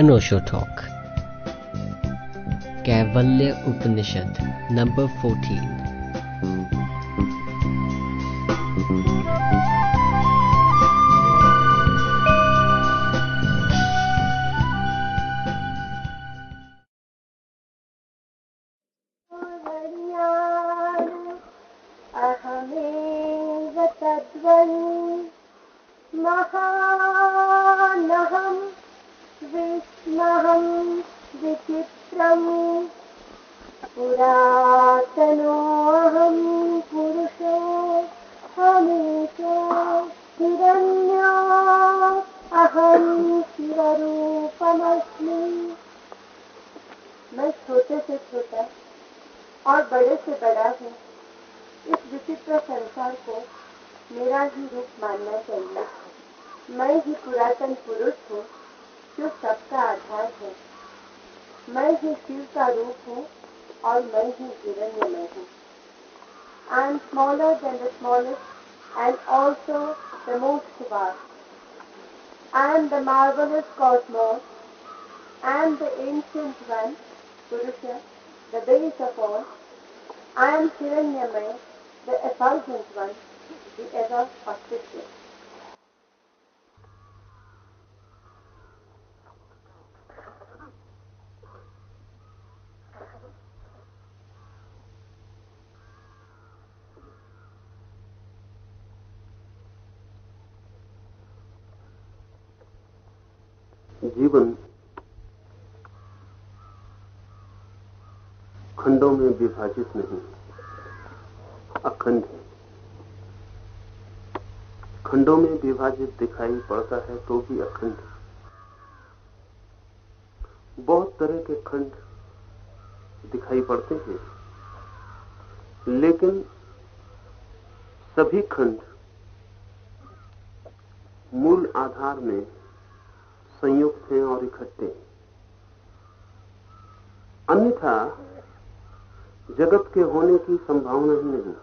अनोशो talk कैवल्य उपनिषद number fourteen खंडों में विभाजित नहीं, अखंड है। खंडों में विभाजित दिखाई पड़ता है तो भी अखंड। बहुत तरह के खंड दिखाई पड़ते हैं, लेकिन सभी खंड मूल आधार में संयुक्त हैं और इकट्ठे हैं अन्यथा जगत के होने की संभावना ही नहीं,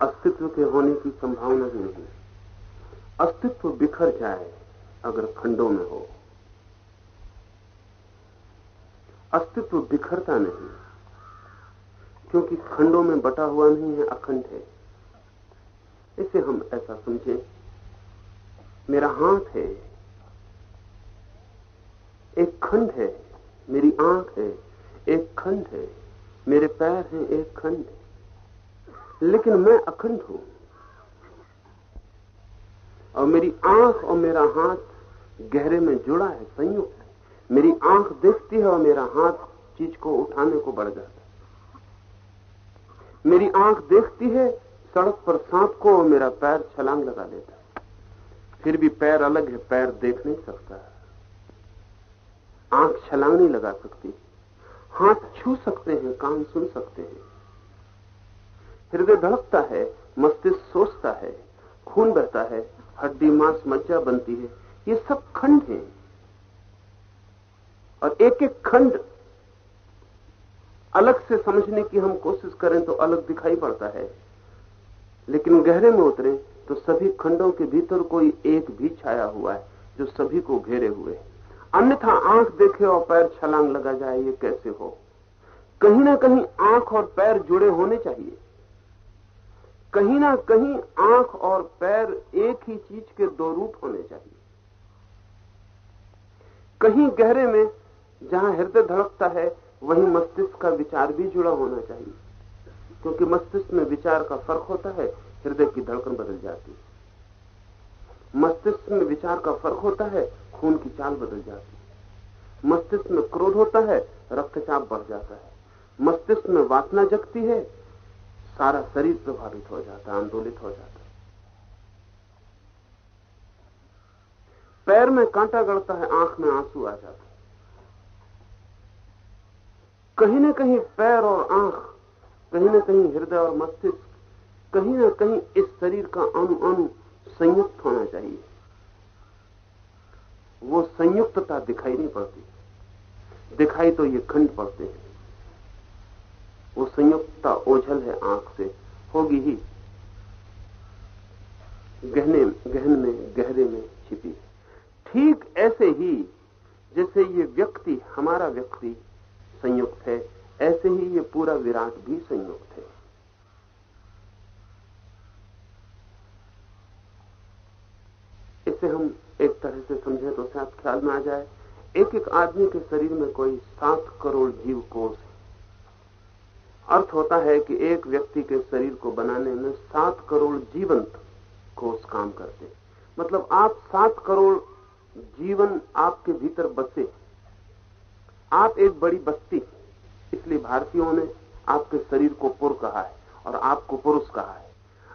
अस्तित्व के होने की संभावना ही नहीं। अस्तित्व बिखर जाए अगर खंडों में हो। अस्तित्व बिखरता नहीं, क्योंकि खंडों में बटा हुआ नहीं है, अखंड है। इसे हम ऐसा समझें। मेरा हाथ है, एक खंड है, मेरी आँख है, एक खंड है। मेरे पैर हैं एक खंड। लेकिन मैं अखंड हूँ। और मेरी आँख और मेरा हाथ गहरे में जुड़ा है, संयुक्त है। मेरी आँख देखती है और मेरा हाथ चीज़ को उठाने को बढ़ जाता है। मेरी आँख देखती है, सड़क पर सांप को और मेरा पैर छलांग लगा लेता है। फिर भी पैर अलग है, पैर देख नहीं सकता। आँख छलांग नहीं लगा सकती। हाथ छू सकते हैं, कान सुन सकते हैं। हृदय धड़कता है, मस्तिष्क सोचता है, खून बहता है, हड्डी, मांस, मज्जा बनती है। ये सब खंड हैं। और एक एक खंड अलग से समझने की हम कोशिश करें तो अलग दिखाई पड़ता है। लेकिन गहरे में उतरे तो सभी खंडों के भीतर कोई एक भी छाया हुआ है, जो सभी को घेरे हुए है। अन्यथा आँख देखे और पैर छलांग लगा जाए, ये कैसे हो? कहीं ना कहीं आँख और पैर जुड़े होने चाहिए। कहीं ना कहीं आँख और पैर एक ही चीज़ के दो रूप होने चाहिए। कहीं गहरे में जहाँ हृदय धड़कता है, वहीं मस्तिष्क का विचार भी जुड़ा होना चाहिए। क्योंकि मस्तिष्क में विचार का फ़र्क होता है, हृदय की धड़कन बदल जाती है। मस्तिष्क में विचार का फ़र्क होता है, खून की चाल बदल जाती है। मस्तिष्क में क्रोध होता है, रक्तचाप बढ़ जाता है। मस्तिष्क में वासना जगती है, सारा शरीर प्रभावित हो जाता है, आंदोलित हो जाता है। पैर में कांटा गड़ता है, आँख में आँसू आ जाता है। कहीं ना कहीं पैर और आँख, कहीं ना कहीं हृदय और मस्तिष्क, कहीं ना कहीं इस शरीर का अणु अणु संयुक्त होना चाहिए। वो संयुक्तता दिखाई नहीं पड़ती। दिखाई तो ये खंड पड़ते हैं। वो संयुक्तता ओझल है आँख से, होगी ही। गहने, गहन में, गहरे में छिपी। ठीक ऐसे ही जैसे ये व्यक्ति, हमारा व्यक्ति संयुक्त है, ऐसे ही ये पूरा विराट भी संयुक्त है। इसे हम एक तरह से समझे तो शायद ख्याल में आ जाए एक एक आदमी के शरीर में कोई सात करोड़ जीव कोष है। अर्थ होता है कि एक व्यक्ति के शरीर को बनाने में सात करोड़ जीवंत कोष काम करते मतलब आप सात करोड़ जीवन आपके भीतर बसे आप एक बड़ी बस्ती इसलिए भारतीयों ने आपके शरीर को पुर कहा है और आपको पुरुष कहा है।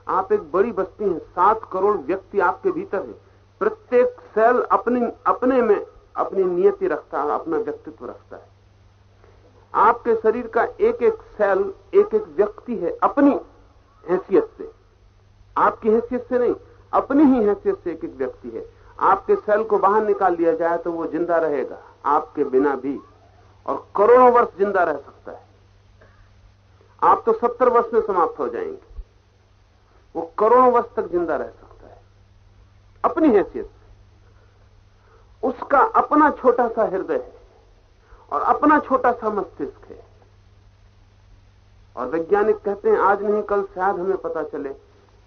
आप एक बड़ी बस्ती हैं। सात करोड़ व्यक्ति आपके भीतर है। प्रत्येक सेल अपनी, अपने में अपनी नियति रखता है, अपना व्यक्तित्व रखता है। आपके शरीर का एक एक सेल एक एक व्यक्ति है अपनी हैसियत से। आपकी हैसियत से नहीं, अपनी ही हैसियत से एक एक व्यक्ति है। आपके सेल को बाहर निकाल लिया जाए तो वो ज़िंदा रहेगा, आपके बिना भी। और करोड़ों वर्ष ज़िंदा रह सकता है। आप तो सत्तर वर्ष में समाप्त हो जाएँगे। वो करोड़ों वर्ष तक ज़िंदा रह सकता अपनी हैसियत उसका अपना छोटा सा हृदय है और अपना छोटा सा मस्तिष्क है। और वैज्ञानिक कहते हैं, आज नहीं कल, शायद हमें पता चले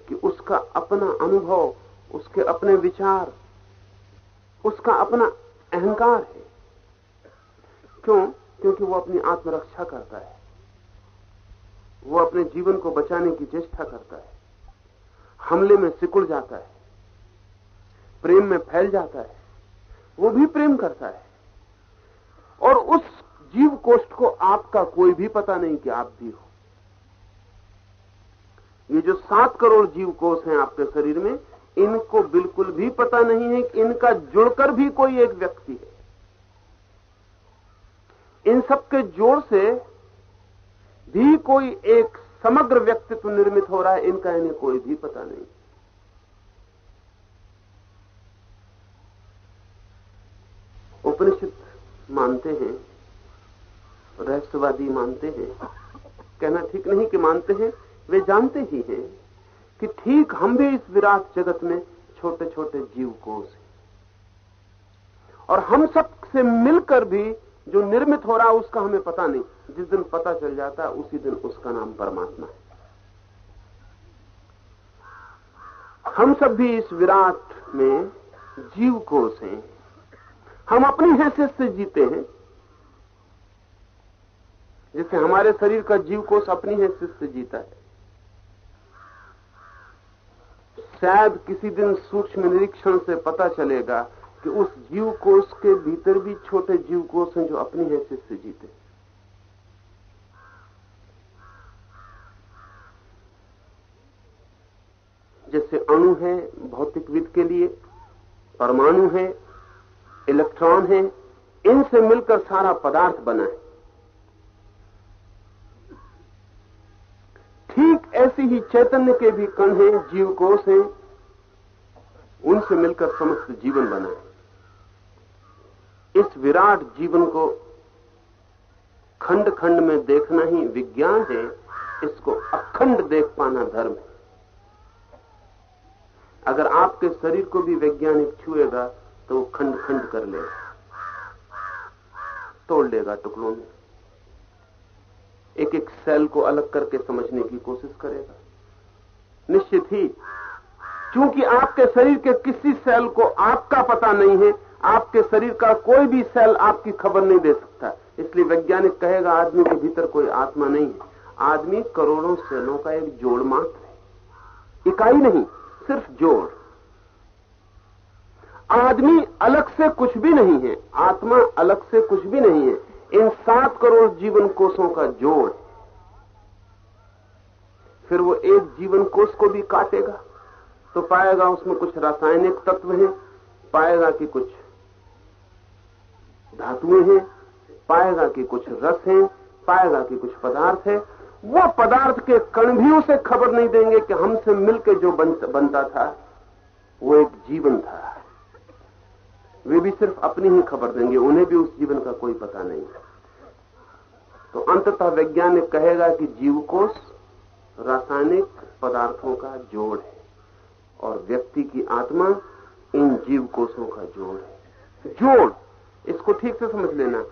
कि उसका अपना अनुभव, उसके अपने विचार, उसका अपना अहंकार है। क्यों? क्योंकि वो अपनी आत्मरक्षा करता है। वो अपने जीवन को बचाने की चेष्टा करता है। हमले में सिकुड़ जाता है। प्रेम में फैल जाता है। वो भी प्रेम करता है। और उस जीव कोष्ठ को आपका कोई भी पता नहीं कि आप भी हो। ये जो सात करोड़ जीव कोष हैं आपके शरीर में, इनको बिल्कुल भी पता नहीं है कि इनका जुड़कर भी कोई एक व्यक्ति है। इन सबके जोड़ से भी कोई एक समग्र व्यक्तित्व निर्मित हो रहा है, इनका इन्हें कोई भी पता नहीं। उपनिषद मानते हैं, रहस्यवादी मानते हैं, कहना ठीक नहीं कि मानते हैं, वे जानते ही हैं कि ठीक हम भी इस विराट जगत में छोटे छोटे जीव कोष हैं। और हम सबसे मिलकर भी जो निर्मित हो रहा है, उसका हमें पता नहीं। जिस दिन पता चल जाता है उसी दिन उसका नाम परमात्मा है। हम सब भी इस विराट में जीव कोष हैं। हम अपनी हैसियत से जीते हैं जैसे हमारे शरीर का जीव कोष अपनी हैसियत से जीता है। शायद किसी दिन सूक्ष्म निरीक्षण से पता चलेगा कि उस जीव कोष के भीतर भी छोटे जीव कोष हैं जो अपनी हैसियत से जीते हैं। जैसे अणु है भौतिकविद के लिए, परमाणु है इलेक्ट्रॉन है, इनसे मिलकर सारा पदार्थ बना है। ठीक ऐसी ही चैतन्य के भी कण हैं जीव कोष हैं, उनसे मिलकर समस्त जीवन बना है। इस विराट जीवन को खंड खंड में देखना ही विज्ञान है, इसको अखंड देख पाना धर्म है। अगर आपके शरीर को भी वैज्ञानिक छुएगा तो वो खंड खंड कर लेगा तोड़ लेगा टुकड़ों में। एक एक सेल को अलग करके समझने की कोशिश करेगा। निश्चित ही क्योंकि आपके शरीर के किसी सेल को आपका पता नहीं है, आपके शरीर का कोई भी सेल आपकी खबर नहीं दे सकता। इसलिए वैज्ञानिक कहेगा, आदमी के भीतर कोई आत्मा नहीं है। आदमी करोड़ों सेलों का एक जोड़ मात्र है। इकाई नहीं, सिर्फ़ जोड़। आदमी अलग से कुछ भी नहीं है आत्मा अलग से कुछ भी नहीं है इन सात करोड़ जीवन कोषों का जोड़। फिर वो एक जीवन कोष को भी काटेगा तो पाएगा उसमें कुछ रासायनिक तत्व हैं पाएगा कि कुछ धातुएँ हैं पाएगा कि कुछ रस हैं पाएगा कि कुछ पदार्थ है। वो पदार्थ के कण भी उसे खबर नहीं देंगे कि हमसे मिलकर जो बन, बनता था वो एक जीवन था। वे भी सिर्फ़ अपनी ही खबर देंगे, उन्हें भी उस जीवन का कोई पता नहीं। तो अंततः वैज्ञानिक कहेगा कि जीवकोष रासायनिक पदार्थों का जोड़ है और व्यक्ति की आत्मा इन जीव कोषों का जोड़ है। जोड़! इसको ठीक से समझ लेना।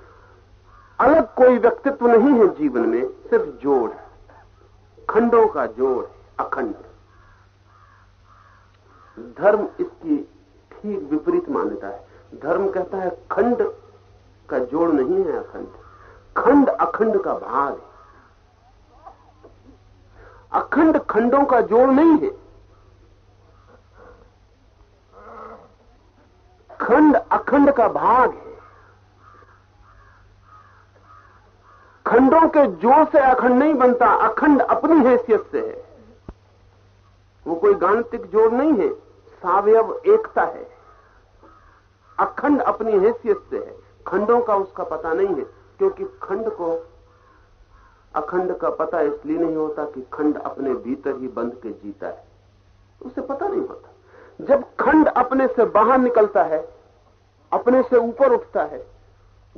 अलग कोई व्यक्तित्व नहीं है जीवन में, सिर्फ़ जोड़ खंडों का जोड़ अखंड। धर्म इसकी ठीक विपरीत मान्यता है। धर्म कहता है खंड का जोड़ नहीं है अखंड। खंड अखंड का भाग है। अखंड खंडों का जोड़ नहीं है। खंड अखंड का भाग है। खंडों के जोड़ से अखंड नहीं बनता, अखंड अपनी हैसियत से है। वो कोई गाणितिक जोड़ नहीं है, सावयव एकता है। अखंड अपनी हैसियत से है। खंडों का उसका पता नहीं है, क्योंकि खंड को अखंड का पता इसलिए नहीं होता कि खंड अपने भीतर ही बंध के जीता है। उसे पता नहीं होता। जब खंड अपने से बाहर निकलता है, अपने से ऊपर उठता है,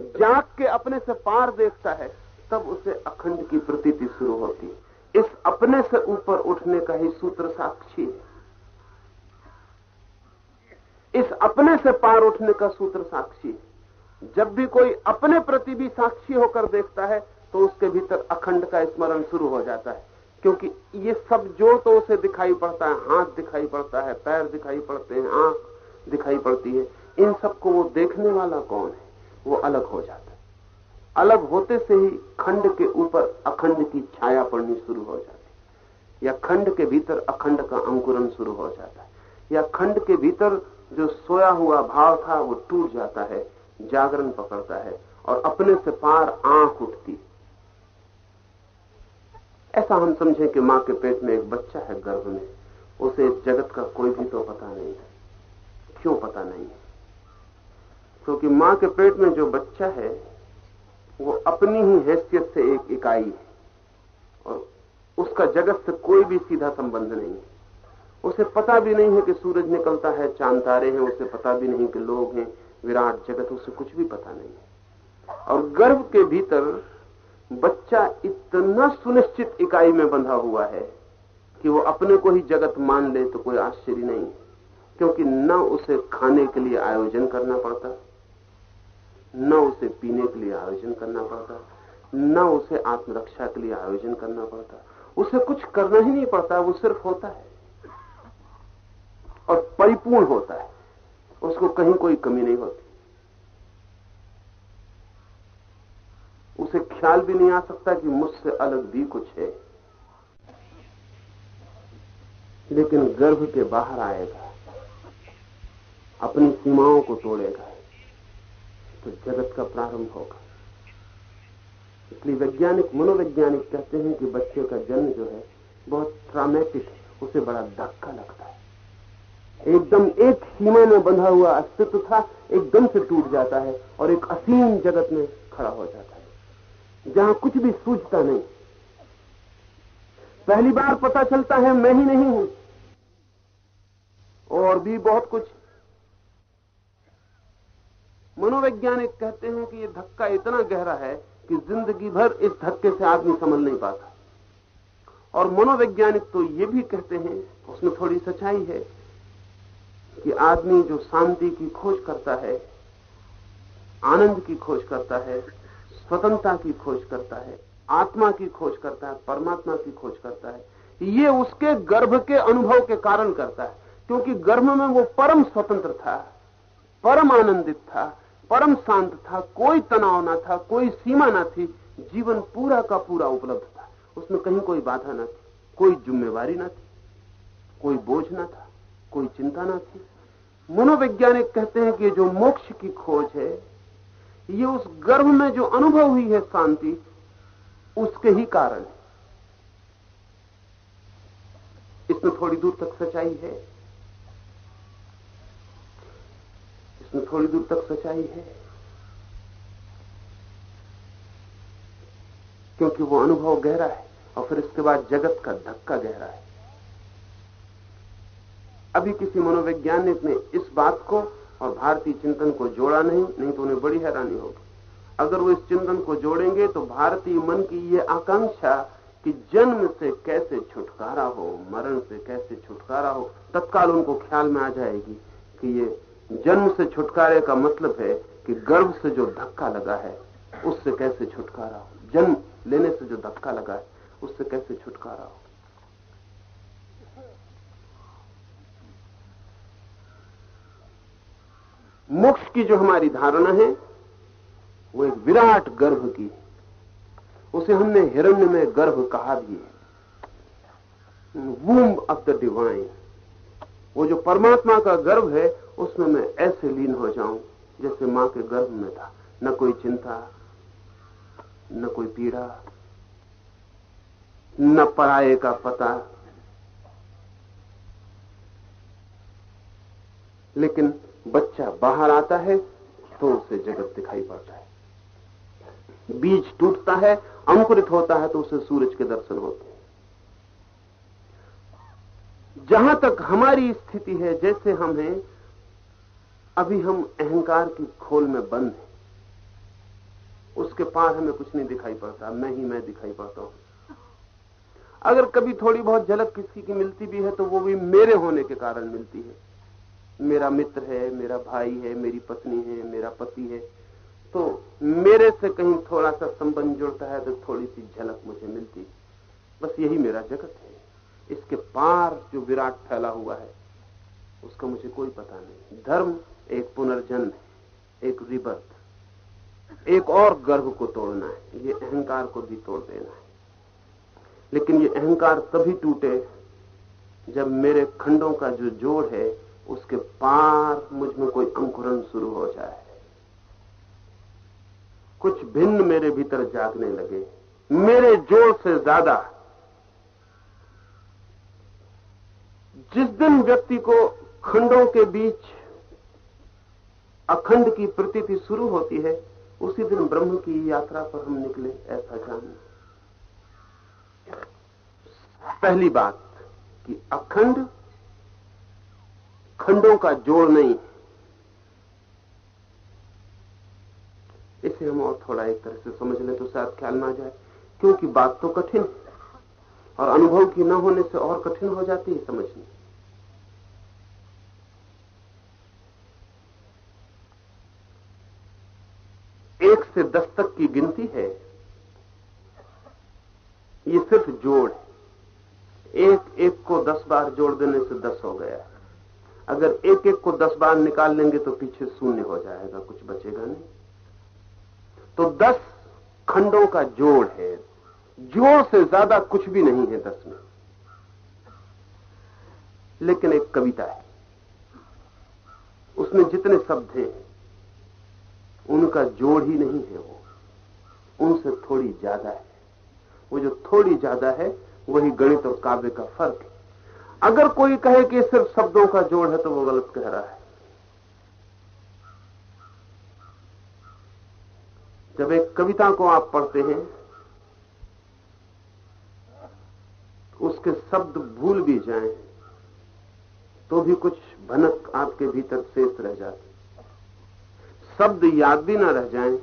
जाग के अपने से पार देखता है, तब उसे अखंड की प्रतीति शुरू होती है। इस अपने से ऊपर उठने का ही सूत्र साक्षी है। इस अपने से पार उठने का सूत्र साक्षी है। जब भी कोई अपने प्रति भी साक्षी होकर देखता है तो उसके भीतर अखंड का स्मरण शुरू हो जाता है। क्योंकि ये सब जो तो उसे दिखाई पड़ता है, हाथ दिखाई पड़ता है, पैर दिखाई पड़ते हैं, आँख दिखाई पड़ती है, इन सबको वो देखने वाला कौन है? वो अलग हो जाता है। अलग होते से ही खंड के ऊपर अखंड की छाया पड़नी शुरू हो जाती है। या खंड के भीतर अखंड का अंकुरन शुरू हो जाता है। या खंड के भीतर जो सोया हुआ भाव था, वो टूट जाता है, जागरण पकड़ता है और अपने से पार आँख उठती ऐसा हम समझें कि माँ के पेट में एक बच्चा है गर्भ में। उसे इस जगत का कोई भी तो पता नहीं है क्यों पता नहीं है? क्योंकि तो माँ के पेट में जो बच्चा है, वो अपनी ही हैसियत से एक इकाई है और उसका जगत से कोई भी सीधा संबंध नहीं है। उसे पता भी नहीं है कि सूरज निकलता है, चाँद तारे हैं, उसे पता भी नहीं कि लोग हैं, विराट जगत, उसे कुछ भी पता नहीं है। और गर्भ के भीतर बच्चा इतना सुनिश्चित इकाई में बंधा हुआ है कि वो अपने को ही जगत मान ले तो कोई आश्चर्य नहीं है, क्योंकि न उसे खाने के लिए आयोजन करना पड़ता, न उसे पीने के लिए आयोजन करना पड़ता, न उसे आत्मरक्षा के लिए आयोजन करना पड़ता। उसे कुछ करना ही नहीं पड़ता, वो सिर्फ़ होता है। और परिपूर्ण होता है। उसको कहीं कोई कमी नहीं होती। उसे ख्याल भी नहीं आ सकता कि मुझसे अलग भी कुछ है। लेकिन गर्भ के बाहर आएगा, अपनी सीमाओं को तोड़ेगा तो जगत का प्रारंभ होगा। इसलिए वैज्ञानिक, मनोवैज्ञानिक कहते हैं कि बच्चे का जन्म जो है, बहुत ट्रामेटिक है, उसे बड़ा धक्का लगता है। एकदम एक सीमा में बंधा हुआ अस्तित्व था, एकदम से टूट जाता है और एक असीम जगत में खड़ा हो जाता है, जहाँ कुछ भी सूझता नहीं। पहली बार पता चलता है मैं ही नहीं हूँ, और भी बहुत कुछ। मनोवैज्ञानिक कहते हैं कि यह धक्का इतना गहरा है कि ज़िंदगी भर इस धक्के से आदमी समझ नहीं पाता। और मनोवैज्ञानिक तो ये भी कहते हैं, उसमें थोड़ी सच्चाई है। कि आदमी जो शांति की खोज करता है, आनंद की खोज करता है, स्वतंत्रता की खोज करता है, आत्मा की खोज करता है, परमात्मा की खोज करता है, ये उसके गर्भ के अनुभव के कारण करता है। क्योंकि गर्भ में वो परम स्वतंत्र था, परम आनंदित था, परम शांत था, कोई तनाव ना था, कोई सीमा ना थी, जीवन पूरा का पूरा उपलब्ध था। उसमें कहीं कोई बाधा ना थी, कोई जिम्मेवारी ना थी, कोई बोझ ना था। कोई चिंता ना थी मनोवैज्ञानिक कहते हैं कि जो मोक्ष की खोज है, ये उस गर्भ में जो अनुभव हुई है शांति, उसके ही कारण इसमें थोड़ी दूर तक सच्चाई है। इसमें थोड़ी दूर तक सच्चाई है। क्योंकि वो अनुभव गहरा है और फिर इसके बाद जगत का धक्का गहरा है। अभी किसी मनोवैज्ञानिक ने इस बात को और भारतीय चिंतन को जोड़ा नहीं नहीं तो उन्हें बड़ी हैरानी होगी। अगर वो इस चिंतन को जोड़ेंगे तो भारतीय मन की ये आकांक्षा कि जन्म से कैसे छुटकारा हो, मरण से कैसे छुटकारा हो, तत्काल उनको ख्याल में आ जाएगी कि ये जन्म से छुटकारे का मतलब है कि गर्भ से जो धक्का लगा है, उससे कैसे छुटकारा हो। जन्म लेने से जो धक्का लगा है, उससे कैसे छुटकारा हो। मोक्ष की जो हमारी धारणा है, वो एक विराट गर्भ की है। उसे हमने हिरण्य में गर्भ कहा भी है। वूम ऑफ़ द डिवाइन वो जो परमात्मा का गर्भ है, उसमें मैं ऐसे लीन हो जाऊँ, जैसे माँ के गर्भ में था। न कोई चिंता, न कोई पीड़ा, न पराये का पता। लेकिन बच्चा बाहर आता है तो उसे जगत दिखाई पड़ता है। बीज टूटता है, अंकुरित होता है तो उसे सूरज के दर्शन होते हैं। जहाँ तक हमारी स्थिति है, जैसे हम हैं अभी हम अहंकार की खोल में बंद हैं, उसके पार हमें कुछ नहीं दिखाई पड़ता मैं ही मैं दिखाई पड़ता हूँ। अगर कभी थोड़ी बहुत झलक किसी की मिलती भी है तो वो भी मेरे होने के कारण मिलती है। मेरा मित्र है, मेरा भाई है, मेरी पत्नी है, मेरा पति है तो मेरे से कहीं थोड़ा सा संबंध जुड़ता है तो थोड़ी सी झलक मुझे मिलती बस यही मेरा जगत है। इसके पार जो विराट फैला हुआ है, उसका मुझे कोई पता नहीं। धर्म एक पुनर्जन्म है, एक रिबर्थ। एक और गर्भ को तोड़ना है, ये अहंकार को भी तोड़ देना है। लेकिन ये अहंकार तभी टूटे जब मेरे खंडों का जो जोड़ है उसके पार मुझमें कोई अंकुरन शुरू हो जाए। कुछ भिन्न मेरे भीतर जागने लगे। मेरे ज़ोर से ज़्यादा। जिस दिन व्यक्ति को खंडों के बीच अखंड की प्रतीति शुरू होती है, उसी दिन ब्रह्म की यात्रा पर हम निकले, ऐसा जानना पहली बात कि अखंड खंडों का जोड़ नहीं। इसे हम और थोड़ा एक तरह से समझ लें तो शायद ख्याल ना जाए, क्योंकि बात तो कठिन और अनुभव की न होने से और कठिन हो जाती है समझनी। एक से दस तक की गिनती है। ये सिर्फ़ जोड़ एक एक को दस बार जोड़ देने से दस हो गया। अगर एक एक को दस बार निकाल लेंगे तो पीछे शून्य हो जाएगा, कुछ बचेगा नहीं। तो दस खंडों का जोड़ है। जोड़ से ज़्यादा कुछ भी नहीं है दस में। लेकिन एक कविता है। उसमें जितने शब्द हैं, उनका जोड़ ही नहीं है वो। उनसे थोड़ी ज़्यादा है। वो जो थोड़ी ज़्यादा है, वही गणित और काव्य का फ़र्क है। अगर कोई कहे कि सिर्फ़ शब्दों का जोड़ है तो वो गलत कह रहा है। जब एक कविता को आप पढ़ते हैं उसके शब्द भूल भी जाएँ तो भी कुछ भनक आपके भीतर शेष रह जाती शब्द याद भी ना रह जाएँ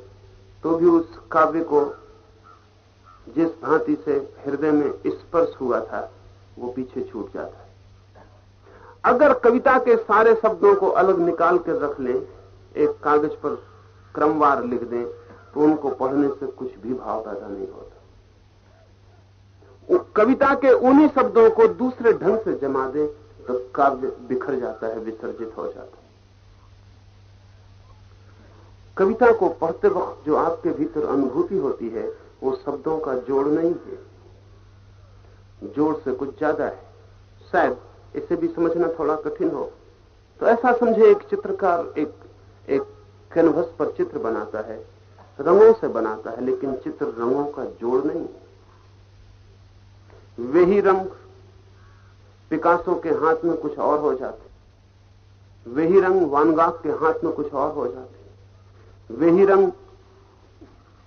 तो भी उस काव्य को जिस भांति से हृदय में स्पर्श हुआ था, वो पीछे छूट जाता है। अगर कविता के सारे शब्दों को अलग निकाल कर रख लें, एक कागज़ पर क्रमवार लिख दें तो उनको पढ़ने से कुछ भी भाव पैदा नहीं होता। कविता के उन्हीं शब्दों को दूसरे ढंग से जमा दें तो काव्य बिखर जाता है, विसर्जित हो जाता है। कविता को पढ़ते वक्त जो आपके भीतर अनुभूति होती है, वो शब्दों का जोड़ नहीं है। जोड़ से कुछ ज़्यादा है। शायद इसे भी समझना थोड़ा कठिन हो तो ऐसा समझे एक चित्रकार एक एक कैनवस पर चित्र बनाता है, रंगों से बनाता है, लेकिन चित्र रंगों का जोड़ नहीं है। वे ही रंग पिकासों के हाथ में कुछ और हो जाते वे ही रंग वानगाक के हाथ में कुछ और हो जाते वे ही रंग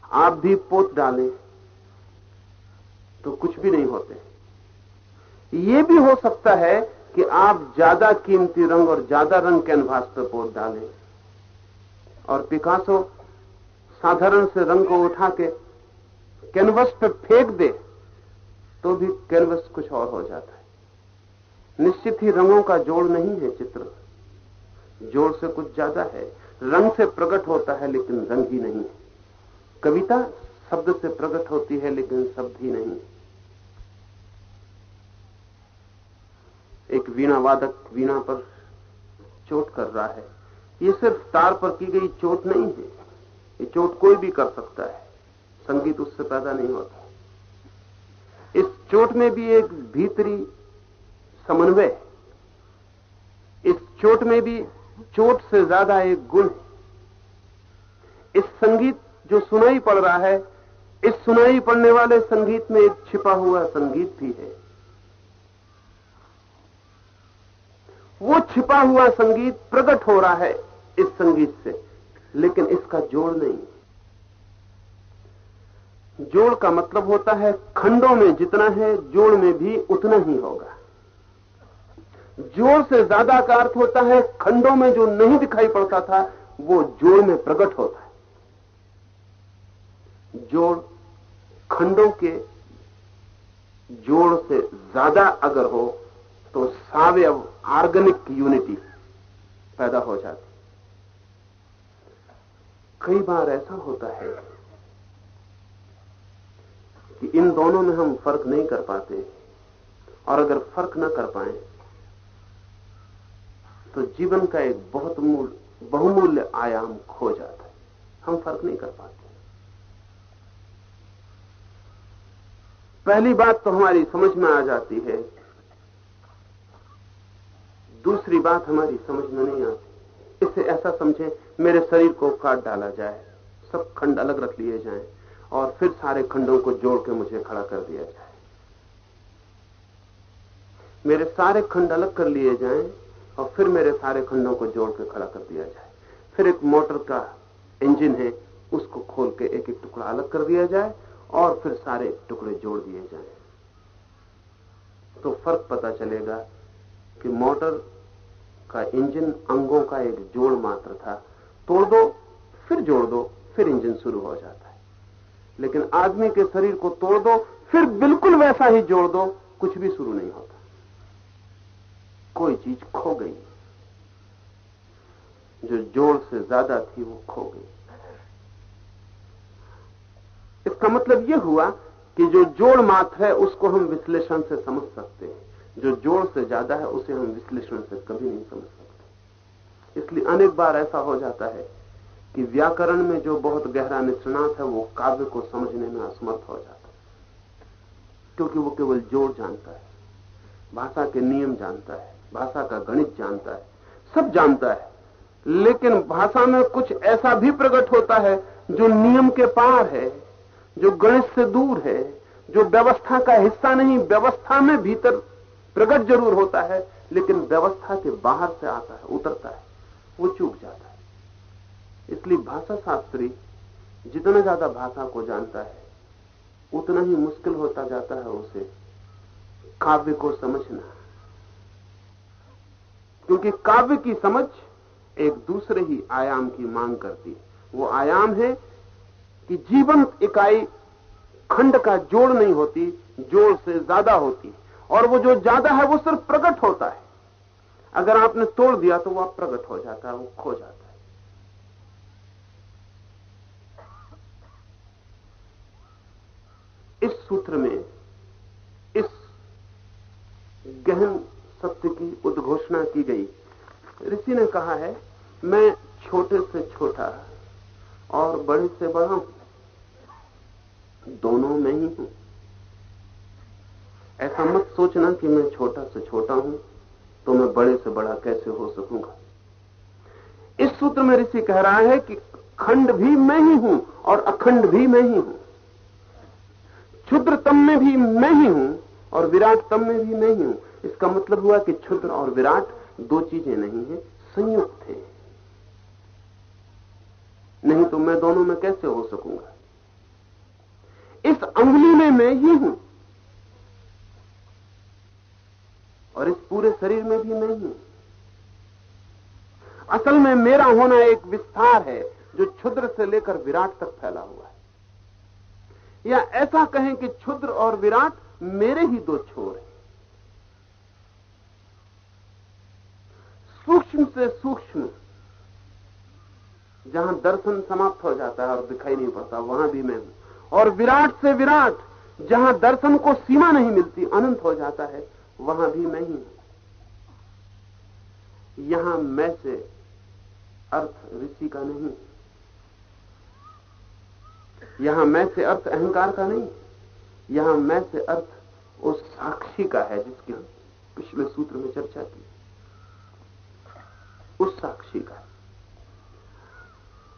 आप भी पोत डालें तो कुछ भी नहीं होते। ये भी हो सकता है कि आप ज़्यादा कीमती रंग और ज़्यादा रंग कैनवास पर पोत डालें। और पिकासो साधारण से रंग को उठा के कैनवस पे फेंक दे तो भी कैनवस कुछ और हो जाता है। निश्चित ही रंगों का जोड़ नहीं है चित्र। जोड़ से कुछ ज़्यादा है। रंग से प्रकट होता है, लेकिन रंग ही नहीं है। कविता शब्द से प्रकट होती है, लेकिन शब्द ही नहीं है। एक वीणा वादक वीणा पर चोट कर रहा है। ये सिर्फ़ तार पर की गई चोट नहीं है। ये चोट कोई भी कर सकता है। संगीत उससे पैदा नहीं होता। इस चोट में भी एक भीतरी समन्वय इस चोट में भी चोट से ज़्यादा एक गुण इस संगीत जो सुनाई पड़ रहा है, इस सुनाई पड़ने वाले संगीत में एक छिपा हुआ संगीत भी है। वो छिपा हुआ संगीत प्रकट हो रहा है इस संगीत से, लेकिन इसका जोड़ नहीं। जोड़ का मतलब होता है खंडों में जितना है, जोड़ में भी उतना ही होगा। जोड़ से ज़्यादा का अर्थ होता है खंडों में जो नहीं दिखाई पड़ता था, वो जोड़ में प्रकट होता है। जोड़ खंडों के जोड़ से ज़्यादा अगर हो तो सावयव ऑर्गेनिक यूनिटी पैदा हो जाती कई बार ऐसा होता है कि इन दोनों में हम फ़र्क नहीं कर पाते और अगर फ़र्क न कर पाए तो जीवन का एक बहुत मूल, बहुमूल्य आयाम खो जाता है। हम फ़र्क नहीं कर पाते। पहली बात तो हमारी समझ में आ जाती है दूसरी बात हमारी समझ में नहीं आती। इसे ऐसा समझे, मेरे शरीर को काट डाला जाए, सब खंड अलग रख लिए जाएँ, और फिर सारे खंडों को जोड़ के मुझे खड़ा कर दिया जाए। मेरे सारे खंड अलग कर लिए जाएँ, और फिर मेरे सारे खंडों को जोड़ के खड़ा कर दिया जाए। फिर एक मोटर का इंजन है, उसको खोल के एक एक टुकड़ा अलग कर दिया जाए, और फिर सारे टुकड़े जोड़ दिए जाएँ। तो फ़र्क पता चलेगा कि मोटर का इंजन अंगों का एक जोड़ मात्र था। तोड़ दो, फिर जोड़ दो, फिर इंजन शुरू हो जाता है। लेकिन आदमी के शरीर को तोड़ दो, फिर बिल्कुल वैसा ही जोड़ दो, कुछ भी शुरू नहीं होता। कोई चीज़ खो गई। जो जोड़ से ज़्यादा थी, वो खो गई। इसका मतलब यह हुआ कि जो जोड़ मात्र है, उसको हम विश्लेषण से समझ सकते हैं। जो जोड़ से ज़्यादा है, उसे हम विश्लेषण से कभी नहीं समझ सकते। इसलिए अनेक बार ऐसा हो जाता है कि व्याकरण में जो बहुत गहरा निष्णात है, वो काव्य को समझने में असमर्थ हो जाता है। क्योंकि वो केवल जोड़ जानता है, भाषा के नियम जानता है, भाषा का गणित जानता है, सब जानता है। लेकिन भाषा में कुछ ऐसा भी प्रकट होता है, जो नियम के पार है, जो गणित से दूर है, जो व्यवस्था का हिस्सा नहीं, व्यवस्था में भीतर प्रकट ज़रूर होता है, लेकिन व्यवस्था के बाहर से आता है, उतरता है, वो चूक जाता है। इसलिए भाषा शास्त्री जितना ज़्यादा भाषा को जानता है, उतना ही मुश्किल होता जाता है उसे काव्य को समझना। क्योंकि काव्य की समझ एक दूसरे ही आयाम की मांग करती है। वो आयाम है कि जीवन इकाई खंड का जोड़ नहीं होती, जोड़ से ज़्यादा होती और वो जो ज़्यादा है वो सिर्फ़ प्रकट होता है। अगर आपने तोड़ दिया तो वो प्रकट हो जाता है, वो खो जाता है। इस सूत्र में, इस गहन सत्य की उद्घोषणा की गई। ऋषि ने कहा है, मैं छोटे से छोटा और बड़े से बड़ा हूँ। दोनों में ही हूँ। ऐसा मत सोचना कि मैं छोटा से छोटा हूँ तो मैं बड़े से बड़ा कैसे हो सकूँगा? इस सूत्र में ऋषि कह रहा है कि खंड भी मैं ही हूँ और अखंड भी मैं ही हूँ। क्षुद्र तम में भी मैं ही हूँ और विराट तम में भी मैं ही हूँ। इसका मतलब हुआ कि क्षुद्र और विराट दो चीज़ें नहीं है, संयुक्त थे नहीं तो मैं दोनों में कैसे हो सकूँगा? इस अंगुली में मैं ही हूँ और इस पूरे शरीर में भी नहीं ही। असल में मेरा होना एक विस्तार है जो क्षुद्र से लेकर विराट तक फैला हुआ है। या ऐसा कहें कि क्षुद्र और विराट मेरे ही दो छोर हैं। सूक्ष्म से सूक्ष्म, जहाँ दर्शन समाप्त हो जाता है और दिखाई नहीं पड़ता, वहाँ भी मैं हूँ। और विराट से विराट, जहाँ दर्शन को सीमा नहीं मिलती, अनंत हो जाता है। वहाँ भी मैं ही हूँ। यहाँ मैं से अर्थ ऋषि का नहीं। यहाँ मैं से अर्थ अहंकार का नहीं। यहाँ मैं से अर्थ उस साक्षी का है जिसकी हम पिछले सूत्र में चर्चा की। उस साक्षी का।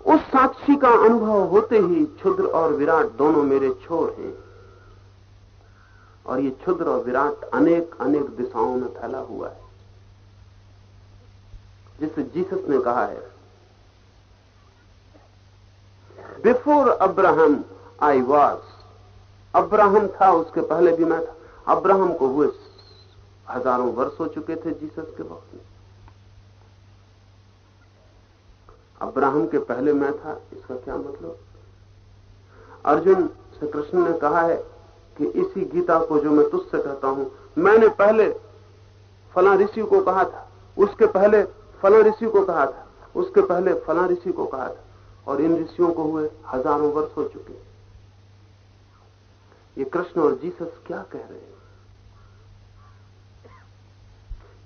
उस साक्षी का अनुभव होते ही क्षुद्र और विराट दोनों मेरे छोर हैं। और ये क्षुद्र और विराट अनेक अनेक दिशाओं में फैला हुआ है। जिसे जीसस ने कहा है before Abraham I was Abraham था, उसके पहले भी मैं था। अब्राहम को हुए हज़ारों वर्ष हो चुके थे जीसस के वक्त में। अब्राहम के पहले मैं था, इसका क्या मतलब? अर्जुन से कृष्ण ने कहा है कि इसी गीता को जो मैं तुझसे कहता हूँ, मैंने पहले फला ऋषि को कहा था, उसके पहले फला ऋषि को कहा था, उसके पहले फला ऋषि को कहा था, और इन ऋषियों को हुए हज़ारों वर्ष हो चुके ये कृष्ण और जीसस क्या कह रहे हैं?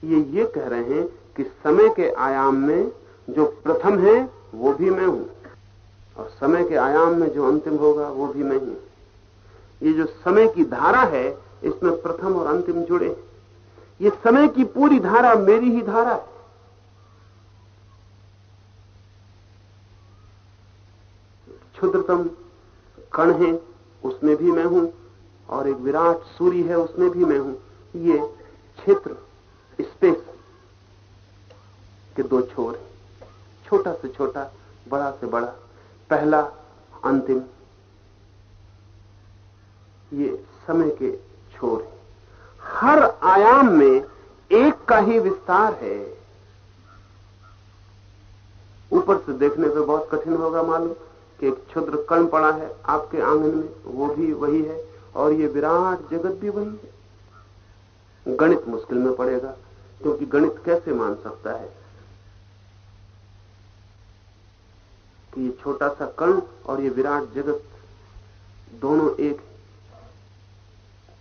ये ये कह रहे हैं कि समय के आयाम में जो प्रथम है, वो भी मैं हूँ, और समय के आयाम में जो अंतिम होगा, वो भी मैं हूँ। ये जो समय की धारा है, इसमें प्रथम और अंतिम जुड़े ये समय की पूरी धारा मेरी ही धारा है। क्षुद्रतम कण है, उसमें भी मैं हूँ, और एक विराट सूर्य है, उसमें भी मैं हूँ। ये क्षेत्र स्पेस के दो छोर छोटा से छोटा, बड़ा से बड़ा, पहला, अंतिम। ये समय के छोर है। हर आयाम में एक का ही विस्तार है। ऊपर से देखने पे बहुत कठिन होगा मालूम कि एक क्षुद्र कण पड़ा है आपके आँगन में, वो भी वही है, और ये विराट जगत भी वही है। गणित मुश्किल में पड़ेगा, क्योंकि गणित कैसे मान सकता है कि ये छोटा सा कण और ये विराट जगत दोनों एक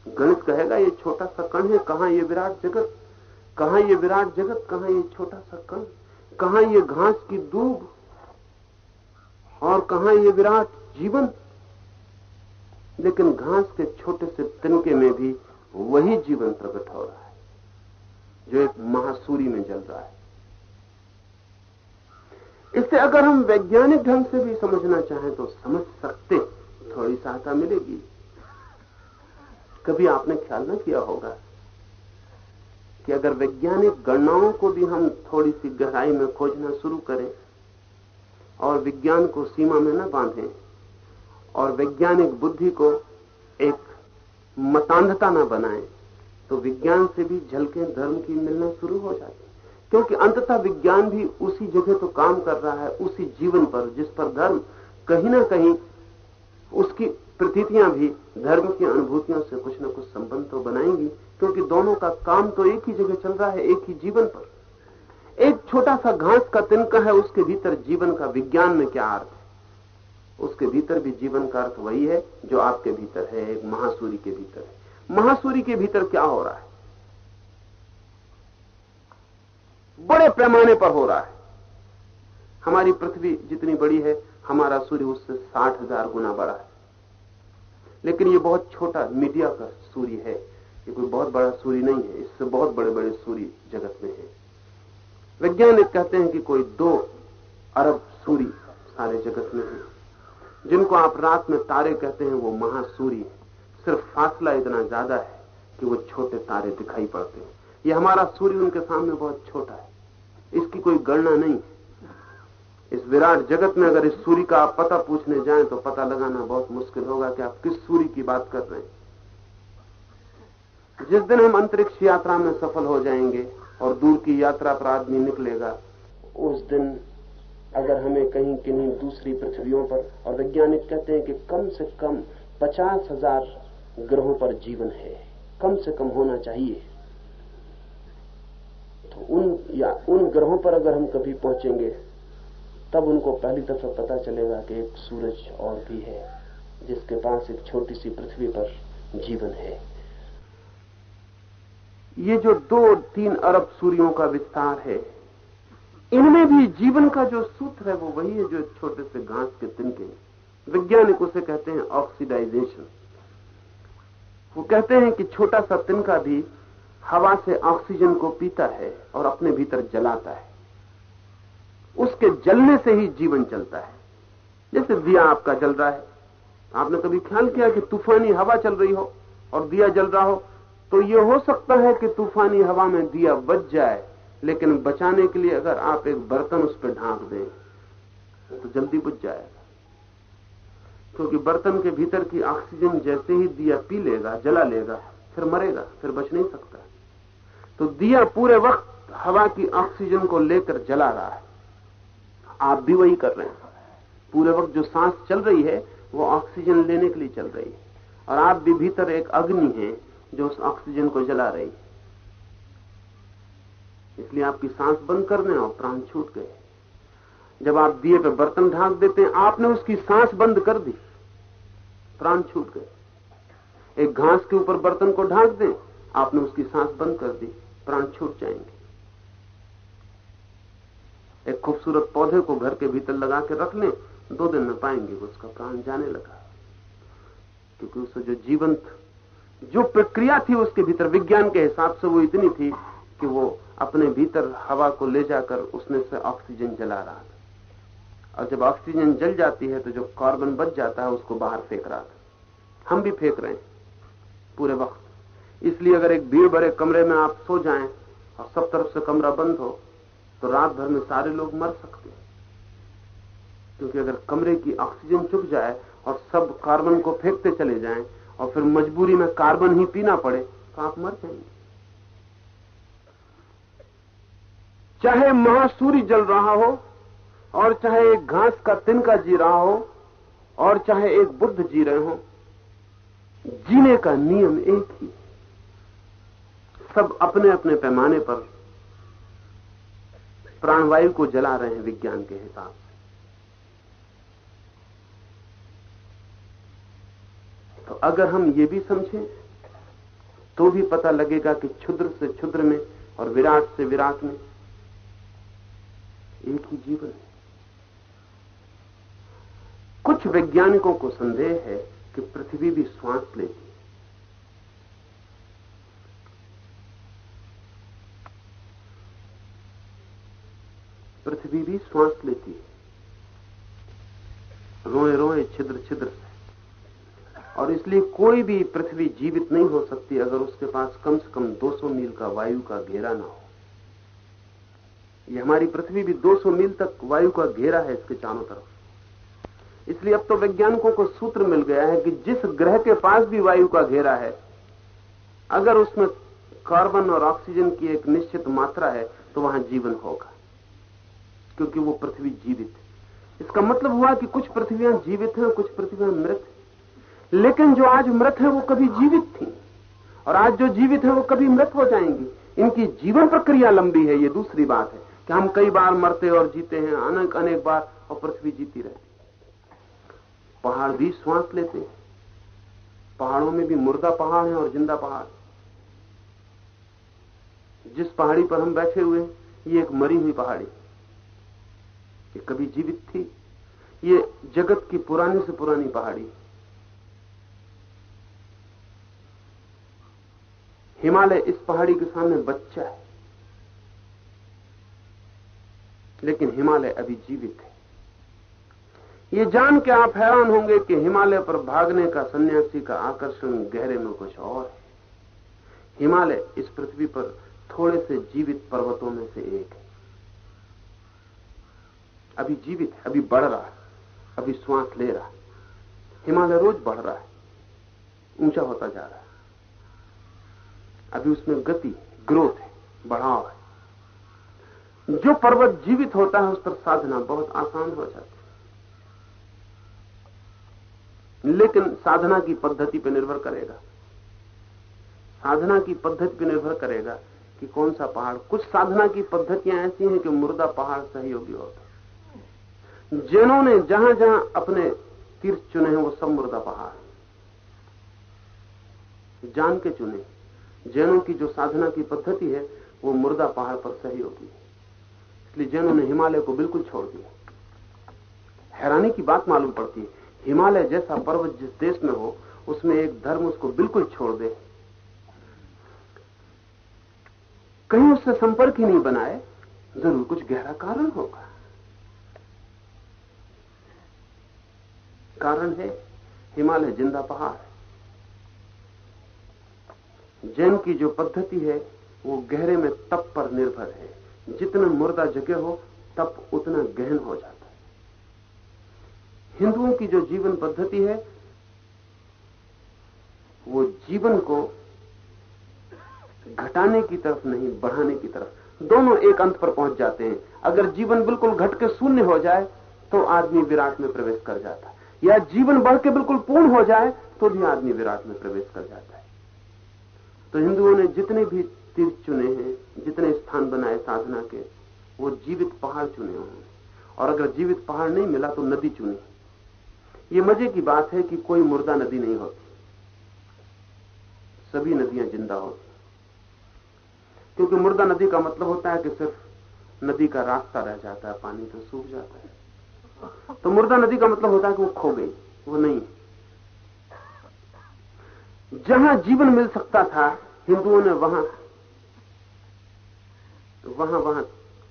गणित कहेगा, ये छोटा सा कण है, कहा ये विराट जगत? कहा ये विराट जगत? कहा ये छोटा सा कण? कहा ये घास की दूब? और कहा ये विराट जीवन? लेकिन घास के छोटे से तिनके में भी वही जीवन प्रकट हो रहा है, जो एक महासूरी में जल रहा है। इससे अगर हम वैज्ञानिक ढंग से भी समझना चाहें तो समझ सकते, थोड़ी सहायता मिलेगी। कभी आपने ख्याल न किया होगा कि अगर वैज्ञानिक गणनाओं को भी हम थोड़ी सी गहराई में खोजना शुरू करें और विज्ञान को सीमा में न बांधें और वैज्ञानिक बुद्धि को एक मतान्धता न बनाएँ तो विज्ञान से भी झलके धर्म की मिलना शुरू हो जाती क्योंकि अंततः विज्ञान भी उसी जगह तो काम कर रहा है, उसी जीवन पर, जिस पर धर्म कहीं ना कहीं उसकी प्रतीतियाँ भी धर्म की अनुभूतियों से कुछ न कुछ संबंध तो बनाएँगी, क्योंकि दोनों का काम तो एक ही जगह चल रहा है, एक ही जीवन पर। एक छोटा सा घास का तिनका है, उसके भीतर जीवन का विज्ञान में क्या अर्थ है? उसके भीतर भी जीवन का अर्थ वही है, जो आपके भीतर है, एक महासूरी के भीतर है। महासूरी के भीतर क्या हो रहा है? बड़े पैमाने पर हो रहा है। हमारी पृथ्वी जितनी बड़ी है, हमारा सूर्य उससे साठ हज़ार गुना बड़ा है। लेकिन ये बहुत छोटा मीडिया का सूर्य है। ये कोई बहुत बड़ा सूर्य नहीं है, इससे बहुत बड़े बड़े सूर्य जगत में है। वैज्ञानिक कहते हैं कि कोई दो अरब सूर्य सारे जगत में है। जिनको आप रात में तारे कहते हैं, वो महासूर्य है। सिर्फ़ फासला इतना ज़्यादा है कि वो छोटे तारे दिखाई पड़ते हैं। ये हमारा सूर्य उनके सामने बहुत छोटा है। इसकी कोई गणना नहीं इस विराट जगत में अगर इस सूर्य का आप पता पूछने जाएँ तो पता लगाना बहुत मुश्किल होगा कि आप किस सूर्य की बात कर रहे हैं। जिस दिन हम अंतरिक्ष यात्रा में सफल हो जाएँगे और दूर की यात्रा पर आदमी निकलेगा, उस दिन अगर हमें कहीं किन्हीं दूसरी पृथ्वियों पर, और वैज्ञानिक कहते हैं कि कम से कम पचास हज़ार ग्रहों पर जीवन है, कम से कम होना चाहिए। तो उन या उन ग्रहों पर अगर हम कभी पहुँचेंगे तब उनको पहली दफ़ा पता चलेगा कि एक सूरज और भी है, जिसके पास एक छोटी सी पृथ्वी पर जीवन है। ये जो दो तीन अरब सूर्यों का विस्तार है, इनमें भी जीवन का जो सूत्र है वो वही है जो छोटे से घास के तिनके वैज्ञानिक उसे कहते हैं ऑक्सीडाइजेशन। वो कहते हैं कि छोटा सा तिनका भी हवा से ऑक्सीजन को पीता है और अपने भीतर जलाता है। उसके जलने से ही जीवन चलता है। जैसे दिया आपका जल रहा है। आपने कभी ख्याल किया कि तूफानी हवा चल रही हो और दिया जल रहा हो? तो यह हो सकता है कि तूफानी हवा में दिया बच जाए, लेकिन बचाने के लिए अगर आप एक बर्तन उस पर ढांक दें तो जल्दी बुझ जाएगा। क्योंकि बर्तन के भीतर की ऑक्सीजन जैसे ही दिया पी लेगा, जला लेगा, फिर मरेगा, फिर बच नहीं सकता। तो दिया पूरे वक्त हवा की ऑक्सीजन को लेकर जला रहा है। आप भी वही कर रहे हैं। पूरे वक्त जो सांस चल रही है, वो ऑक्सीजन लेने के लिए चल रही है। और आप भी भीतर एक अग्नि है जो उस ऑक्सीजन को जला रही है। इसलिए आपकी सांस बंद कर दें और प्राण छूट गए। जब आप दिए पे बर्तन ढांक देते हैं, आपने उसकी सांस बंद कर दी। प्राण छूट गए। एक घास के ऊपर बर्तन को ढांक दें, आपने उसकी सांस बंद कर दी। प्राण छूट जाएँगे। एक खूबसूरत पौधे को घर के भीतर लगा के रख लें, दो दिन में पाएँगे उसका प्राण जाने लगा। क्योंकि उससे जो जीवंत, जो प्रक्रिया थी उसके भीतर विज्ञान के हिसाब से वो इतनी थी कि वो अपने भीतर हवा को ले जाकर उसने से ऑक्सीजन जला रहा था। और जब ऑक्सीजन जल जाती है तो जो कार्बन बच जाता है उसको बाहर फेंक रहा था। हम भी फेंक रहे हैं पूरे वक्त। इसलिए अगर एक भीड़ भरे कमरे में आप सो जाएँ और सब तरफ़ से कमरा बंद हो तो रात भर में सारे लोग मर सकते हैं। क्योंकि अगर कमरे की ऑक्सीजन चुक जाए और सब कार्बन को फेंकते चले जाएँ और फिर मजबूरी में कार्बन ही पीना पड़े तो आप मर जाएँगे। चाहे महासूर्य जल रहा हो और चाहे एक घास का तिनका जी रहा हो और चाहे एक बुद्ध जी रहे हो, जीने का नियम एक ही। सब अपने अपने पैमाने पर प्राणवायु को जला रहे हैं विज्ञान के हिसाब से। तो अगर हम ये भी समझें तो भी पता लगेगा कि क्षुद्र से क्षुद्र में और विराट से विराट में एक ही जीवन है। कुछ वैज्ञानिकों को संदेह है कि पृथ्वी भी श्वास लेती पृथ्वी भी श्वास लेती है। रोए रोए, छिद्र छिद्र से। और इसलिए कोई भी पृथ्वी जीवित नहीं हो सकती अगर उसके पास कम से कम 200 मील का वायु का घेरा ना हो। ये हमारी पृथ्वी भी 200 मील तक वायु का घेरा है इसके चारों तरफ़। इसलिए अब तो वैज्ञानिकों को सूत्र मिल गया है कि जिस ग्रह के पास भी वायु का घेरा है, अगर उसमें कार्बन और ऑक्सीजन की एक निश्चित मात्रा है तो वहाँ जीवन होगा। क्योंकि वो पृथ्वी जीवित है। इसका मतलब हुआ कि कुछ पृथ्वियाँ जीवित हैं, कुछ पृथ्वियाँ मृत है। लेकिन जो आज मृत है, वो कभी जीवित थी। और आज जो जीवित है, वो कभी मृत हो जाएँगी। इनकी जीवन प्रक्रिया लंबी है, ये दूसरी बात है कि हम कई बार मरते और जीते हैं, अनेक अनेक बार, और पृथ्वी जीती रहती पहाड़ भी श्वास लेते हैं। पहाड़ों में भी मुर्दा पहाड़ है और ज़िंदा पहाड़। जिस पहाड़ी पर हम बैठे हुए ये एक मरी हुई पहाड़ी ये कभी जीवित थी। ये जगत की पुरानी से पुरानी पहाड़ी। हिमालय इस पहाड़ी के सामने बच्चा है। लेकिन हिमालय अभी जीवित है। ये जान के आप हैरान होंगे कि हिमालय पर भागने का सन्यासी का आकर्षण गहरे में कुछ और है। हिमालय इस पृथ्वी पर थोड़े से जीवित पर्वतों में से एक है। अभी जीवित है, अभी बढ़ रहा है, अभी श्वास ले रहा है। हिमालय रोज बढ़ रहा है, ऊँचा होता जा रहा है। अभी उसमें गति ग्रोथ है, बढ़ाव है। जो पर्वत जीवित होता है, उस पर साधना बहुत आसान हो जाती है। लेकिन साधना की पद्धति पर निर्भर करेगा। साधना की पद्धति पर निर्भर करेगा कि कौन सा पहाड़, कुछ साधना की पद्धतियाँ ऐसी हैं कि मुर्दा पहाड़ सहयोगी होता जैनों ने जहाँ जहाँ अपने तीर्थ चुने हैं, वो सब मुर्दा पहाड़ जान के चुने। जैनों की जो साधना की पद्धति है, वो मुर्दा पहाड़ पर सही होगी। इसलिए जैनों ने हिमालय को बिल्कुल छोड़ दिया। हैरानी की बात मालूम पड़ती है, हिमालय जैसा पर्वत जिस देश में हो, उसमें एक धर्म उसको बिल्कुल छोड़ दे। कहीं उससे संपर्क ही नहीं बनाए, ज़रूर कुछ गहरा कारण होगा। कारण है, हिमालय ज़िंदा पहाड़ है। जैन की जो पद्धति है, वो गहरे में तप पर निर्भर है। जितना मुर्दा जगह हो, तप उतना गहन हो जाता है। हिंदुओं की जो जीवन पद्धति है, वो जीवन को घटाने की तरफ़ नहीं, बढ़ाने की तरफ़। दोनों एक अंत पर पहुँच जाते हैं। अगर जीवन बिल्कुल घट के शून्य हो जाए तो आदमी विराट में प्रवेश कर जाता है। या जीवन बढ़ के बिल्कुल पूर्ण हो जाए तो भी आदमी विराट में प्रवेश कर जाता है। तो हिंदुओं ने जितने भी तीर्थ चुने हैं, जितने स्थान बनाए साधना के, वो जीवित पहाड़ चुने उन्होंने और अगर जीवित पहाड़ नहीं मिला तो नदी चुनी। ये मज़े की बात है कि कोई मुर्दा नदी नहीं होती। सभी नदियाँ ज़िंदा होती क्योंकि मुर्दा नदी का मतलब होता है कि सिर्फ़ नदी का रास्ता रह जाता है, पानी तो सूख जाता है। तो मुर्दा नदी का मतलब होता है कि वो खो गई, वो नहीं जहाँ जीवन मिल सकता था, हिंदुओं ने वहाँ वहाँ वहाँ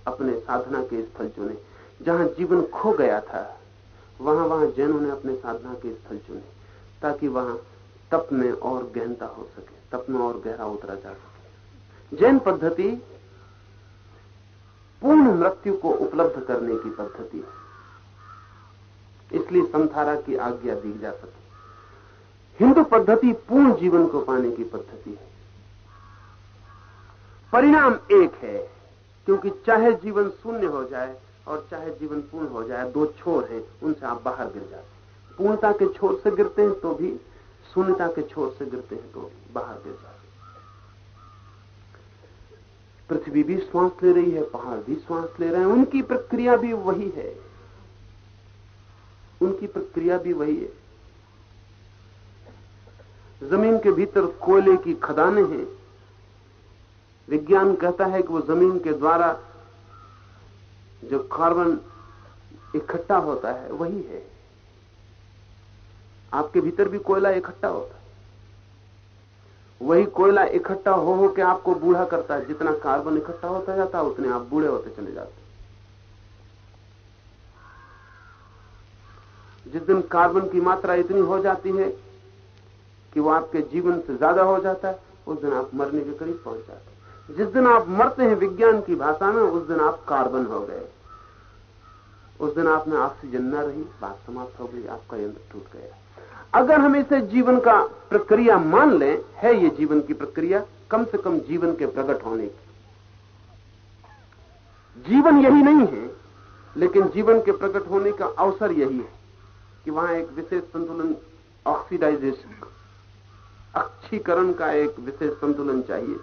अपने साधना के स्थल चुने। जहाँ जीवन खो गया था, वहाँ वहाँ जैनों ने अपने साधना के स्थल चुने, ताकि वहाँ तप में और गहनता हो सके, तप में और गहरा उतरा जा सके। जैन पद्धति पूर्ण मृत्यु को उपलब्ध करने की पद्धति है। इसलिए संथारा की आज्ञा दी जा सके। हिंदू पद्धति पूर्ण जीवन को पाने की पद्धति है। परिणाम एक है, क्योंकि चाहे जीवन शून्य हो जाए और चाहे जीवन पूर्ण हो जाए, दो छोर हैं, उनसे आप बाहर गिर जाते हैं। पूर्णता के छोर से गिरते हैं तो भी, शून्यता के छोर से गिरते हैं तो बाहर गिर जाते पृथ्वी भी श्वास ले रही है, पहाड़ भी श्वास ले रहे हैं, उनकी प्रक्रिया भी वही है। उनकी प्रक्रिया भी वही है। ज़मीन के भीतर कोयले की खदाने हैं। विज्ञान कहता है कि वो ज़मीन के द्वारा जो कार्बन इकट्ठा होता है, वही है। आपके भीतर भी कोयला इकट्ठा होता है। वही कोयला इकट्ठा हो हो के आपको बूढ़ा करता है। जितना कार्बन इकट्ठा होता जाता है उतने आप बूढ़े होते चले जाते जिस दिन कार्बन की मात्रा इतनी हो जाती है कि वो आपके जीवन से ज़्यादा हो जाता है, उस दिन आप मरने के करीब पहुँच जाते हैं। जिस दिन आप मरते हैं विज्ञान की भाषा में, उस दिन आप कार्बन हो गए। उस दिन आप में ऑक्सीजन न रही, बात समाप्त हो गई, आपका यंत्र टूट गया। अगर हम इसे जीवन का प्रक्रिया मान लें, है ये जीवन की प्रक्रिया, कम से कम जीवन के प्रकट होने की। जीवन यही नहीं है, लेकिन जीवन के प्रकट होने का अवसर यही है। कि वहाँ एक विशेष संतुलन ऑक्सीडाइजेशन अक्षीकरण का एक विशेष संतुलन चाहिए।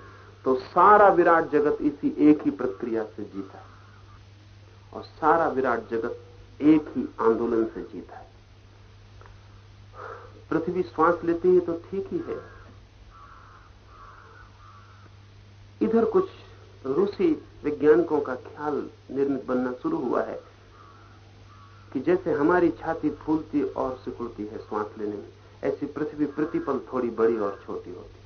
तो सारा विराट जगत इसी एक ही प्रक्रिया से जीता है। और सारा विराट जगत एक ही आंदोलन से जीता है। पृथ्वी श्वास लेती है तो ठीक ही है। इधर कुछ रूसी वैज्ञानिकों का ख्याल निर्मित बनना शुरू हुआ है। कि जैसे हमारी छाती फूलती और सिकुड़ती है श्वास लेने में, ऐसी पृथ्वी प्रतिपल थोड़ी बड़ी और छोटी होती।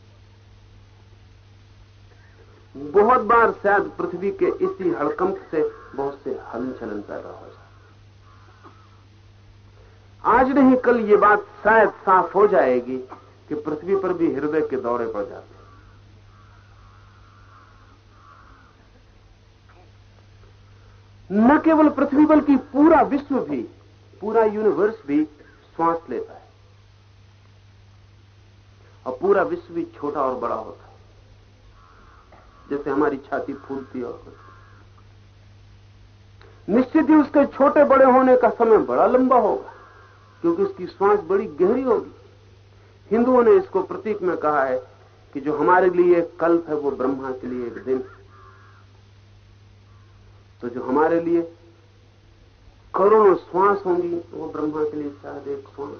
बहुत बार शायद पृथ्वी के इसी हड़कंप से बहुत से हलन चलन पैदा हो जाए आज नहीं, कल ये बात शायद साफ़ हो जाएगी कि पृथ्वी पर भी हृदय के दौरे पड़ जाते न केवल पृथ्वी बल्कि पूरा विश्व भी, पूरा यूनिवर्स भी श्वास लेता है। और पूरा विश्व भी छोटा और बड़ा होता है। जैसे हमारी छाती फूलती और निश्चित ही उसके छोटे बड़े होने का समय बड़ा लंबा होगा, क्योंकि उसकी श्वास बड़ी गहरी होगी। हिंदुओं ने इसको प्रतीक में कहा है कि जो हमारे लिए एक कल्प है, वो ब्रह्मा के लिए एक दिन तो जो हमारे लिए करोड़ों श्वास होंगी वो ब्रह्मा के लिए शायद एक श्वास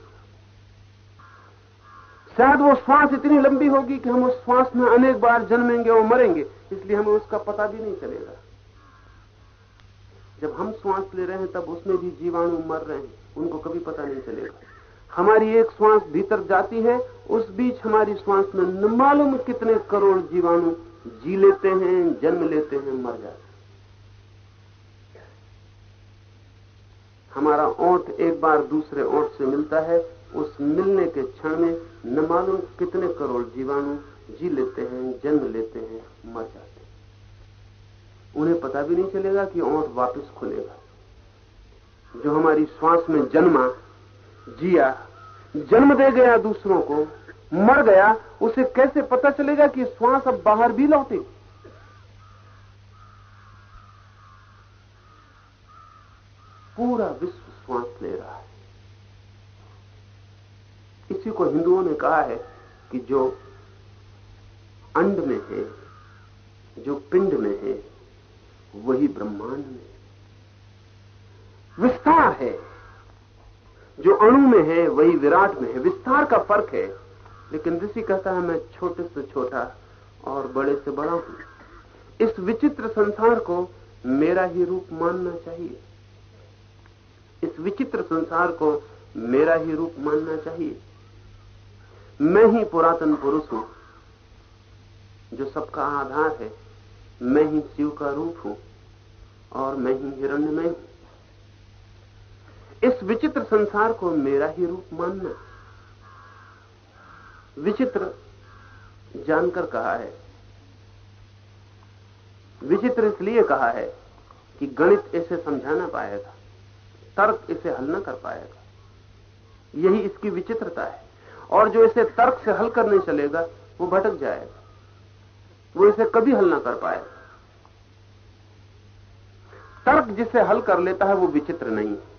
शायद वो श्वास इतनी लंबी होगी कि हम उस श्वास में अनेक बार जन्मेंगे और मरेंगे, इसलिए हमें उसका पता भी नहीं चलेगा। जब हम श्वास ले रहे हैं, तब उसमें भी जीवाणु मर रहे हैं, उनको कभी पता नहीं चलेगा। हमारी एक श्वास भीतर जाती है, उस बीच हमारी श्वास में न मालूम कितने करोड़ जीवाणु जी लेते हैं, जन्म लेते हैं, मर जाते हैं। हमारा ओंठ एक बार दूसरे ओंठ से मिलता है। उस मिलने के क्षण में न मालूम कितने करोड़ जीवाणु जी लेते हैं, जन्म लेते हैं, मर जाते हैं। उन्हें पता भी नहीं चलेगा कि ओंठ वापस खुलेगा। जो हमारी श्वास में जन्मा, जिया, जन्म दे गया दूसरों को, मर गया, उसे कैसे पता चलेगा कि श्वास अब बाहर भी लौटे? पूरा विश्व श्वास ले रहा है। इसी को हिंदुओं ने कहा है कि जो अंड में है, जो पिंड में है, वही ब्रह्मांड में विस्तार है। जो अणु में है, वही विराट में है। विस्तार का फ़र्क है। लेकिन ऋषि कहता है, मैं छोटे से छोटा और बड़े से बड़ा हूँ। इस विचित्र संसार को मेरा ही रूप मानना चाहिए। इस विचित्र संसार को मेरा ही रूप मानना चाहिए। मैं ही पुरातन पुरुष हूँ, जो सबका आधार है। मैं ही शिव का रूप हूँ और मैं ही हिरण्यमय हूँ। इस विचित्र संसार को मेरा ही रूप मानना। विचित्र जानकर कहा है। विचित्र इसलिए कहा है कि गणित ऐसे समझा ना पाएगा। तर्क इसे हल न कर पाएगा। यही इसकी विचित्रता है। और जो इसे तर्क से हल करने चलेगा, वो भटक जाएगा। वो इसे कभी हल ना कर पाएगा। तर्क जिसे हल कर लेता है, वो विचित्र नहीं है।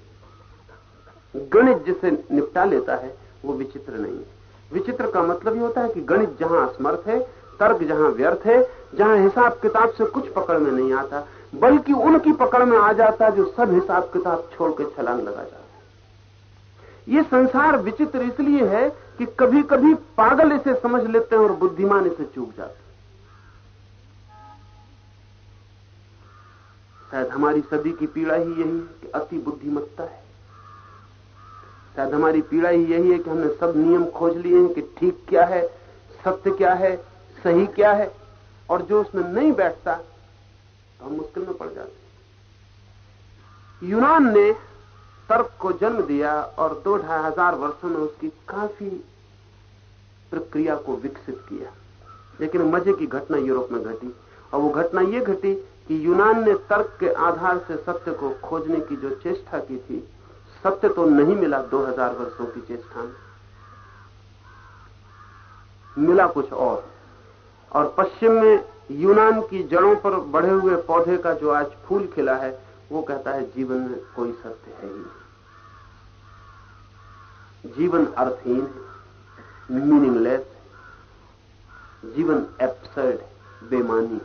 गणित जिसे निपटा लेता है, वो विचित्र नहीं है। विचित्र का मतलब ही होता है कि गणित जहाँ असमर्थ है, तर्क जहाँ व्यर्थ है, जहाँ हिसाब किताब से कुछ पकड़ में नहीं आता बल्कि उनकी पकड़ में आ जाता है जो सब हिसाब किताब छोड़ के छलांग लगा जाता ये संसार विचित्र इसलिए है कि कभी कभी पागल इसे समझ लेते हैं और बुद्धिमान इसे चूक जाते शायद हमारी सदी की पीड़ा ही यही है कि अति बुद्धिमत्ता है। शायद हमारी पीड़ा ही यही है कि हमने सब नियम खोज लिए हैं कि ठीक क्या है, सत्य क्या है, सही क्या है, और जो उसमें नहीं बैठता तो हम मुश्किल में पड़ जाते यूनान ने तर्क को जन्म दिया और दो ढाई हज़ार वर्षों में उसकी काफ़ी प्रक्रिया को विकसित किया। लेकिन मज़े की घटना यूरोप में घटी और वो घटना ये घटी कि यूनान ने तर्क के आधार से सत्य को खोजने की जो चेष्टा की थी, सत्य तो नहीं मिला 2000 वर्षों की चेष्टा में। मिला कुछ और और पश्चिम में यूनान की जड़ों पर बढ़े हुए पौधे का जो आज फूल खिला है, वो कहता है, जीवन में कोई सत्य है ही जीवन अर्थहीन मीनिंगलेस जीवन एब्सर्ड बेमानी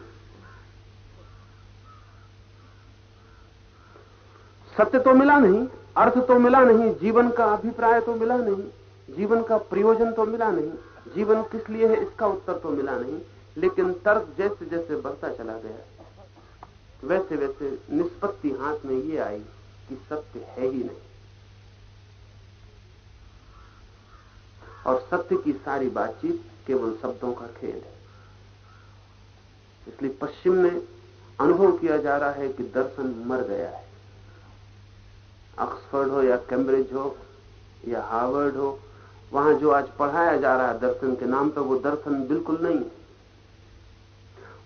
सत्य तो मिला नहीं, अर्थ तो मिला नहीं, जीवन का अभिप्राय तो मिला नहीं, जीवन का प्रयोजन तो मिला नहीं, जीवन किस लिए है, इसका उत्तर तो मिला नहीं। लेकिन तर्क जैसे जैसे बढ़ता चला गया, वैसे वैसे निष्पत्ति हाथ में ये आई कि सत्य है ही नहीं। और सत्य की सारी बातचीत केवल शब्दों का खेल है। इसलिए पश्चिम में अनुभव किया जा रहा है कि दर्शन मर गया है। ऑक्सफोर्ड हो या कैम्ब्रिज हो या हार्वर्ड हो, वहाँ जो आज पढ़ाया जा रहा है दर्शन के नाम पर वो दर्शन बिल्कुल नहीं है।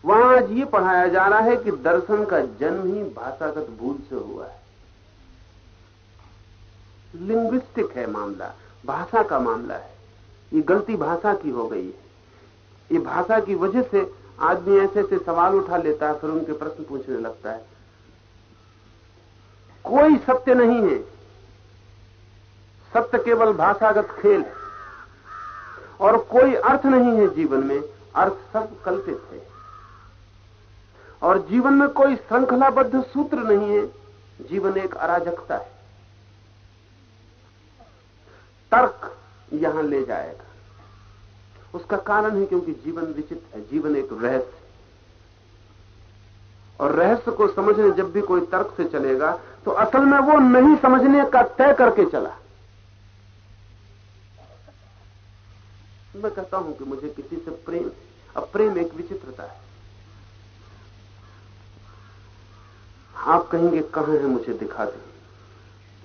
वहाँ आज ये पढ़ाया जा रहा है कि दर्शन का जन्म ही भाषागत भूल से हुआ है। लिंग्विस्टिक है मामला, भाषा का मामला है। ये गलती भाषा की हो गई है। ये भाषा की वजह से आदमी ऐसे ऐसे सवाल उठा लेता है, फिर उनके प्रश्न पूछने लगता है। कोई सत्य नहीं है। सत्य केवल भाषागत खेल है। और कोई अर्थ नहीं है जीवन में। अर्थ सब कल्पित है। और जीवन में कोई श्रृंखलाबद्ध सूत्र नहीं है। जीवन एक अराजकता है। तर्क यहाँ ले जाएगा। उसका कारण है क्योंकि जीवन विचित्र है। जीवन एक रहस्य और रहस्य को समझने जब भी कोई तर्क से चलेगा तो असल में वो नहीं समझने का तय करके चला। मैं कहता हूँ कि मुझे किसी से प्रेम, अब प्रेम एक विचित्रता है। आप कहेंगे, कहाँ है मुझे दिखा दें?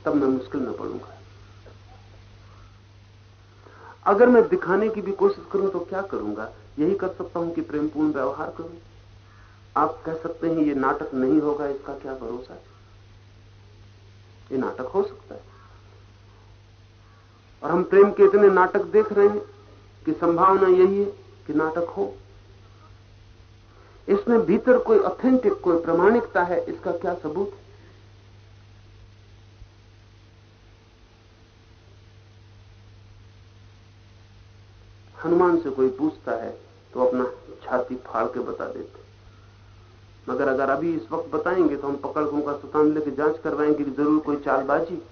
तब मैं मुश्किल में पड़ूँगा। अगर मैं दिखाने की भी कोशिश करूँ तो क्या करूँगा? यही कर सकता हूँ कि प्रेमपूर्ण व्यवहार करूँ। आप कह सकते हैं, ये नाटक नहीं होगा, इसका क्या भरोसा है? ये नाटक हो सकता है। और हम प्रेम के इतने नाटक देख रहे हैं कि संभावना यही है कि नाटक हो। इसमें भीतर कोई ऑथेंटिक कोई प्रमाणिकता है, इसका क्या सबूत है? हनुमान से कोई पूछता है तो अपना छाती फाड़ के बता देते मगर अगर अभी इस वक्त बताएँगे तो हम पकड़ उनका सुतान लेके जाँच करवाएँगे कि ज़रूर कोई चालबाजी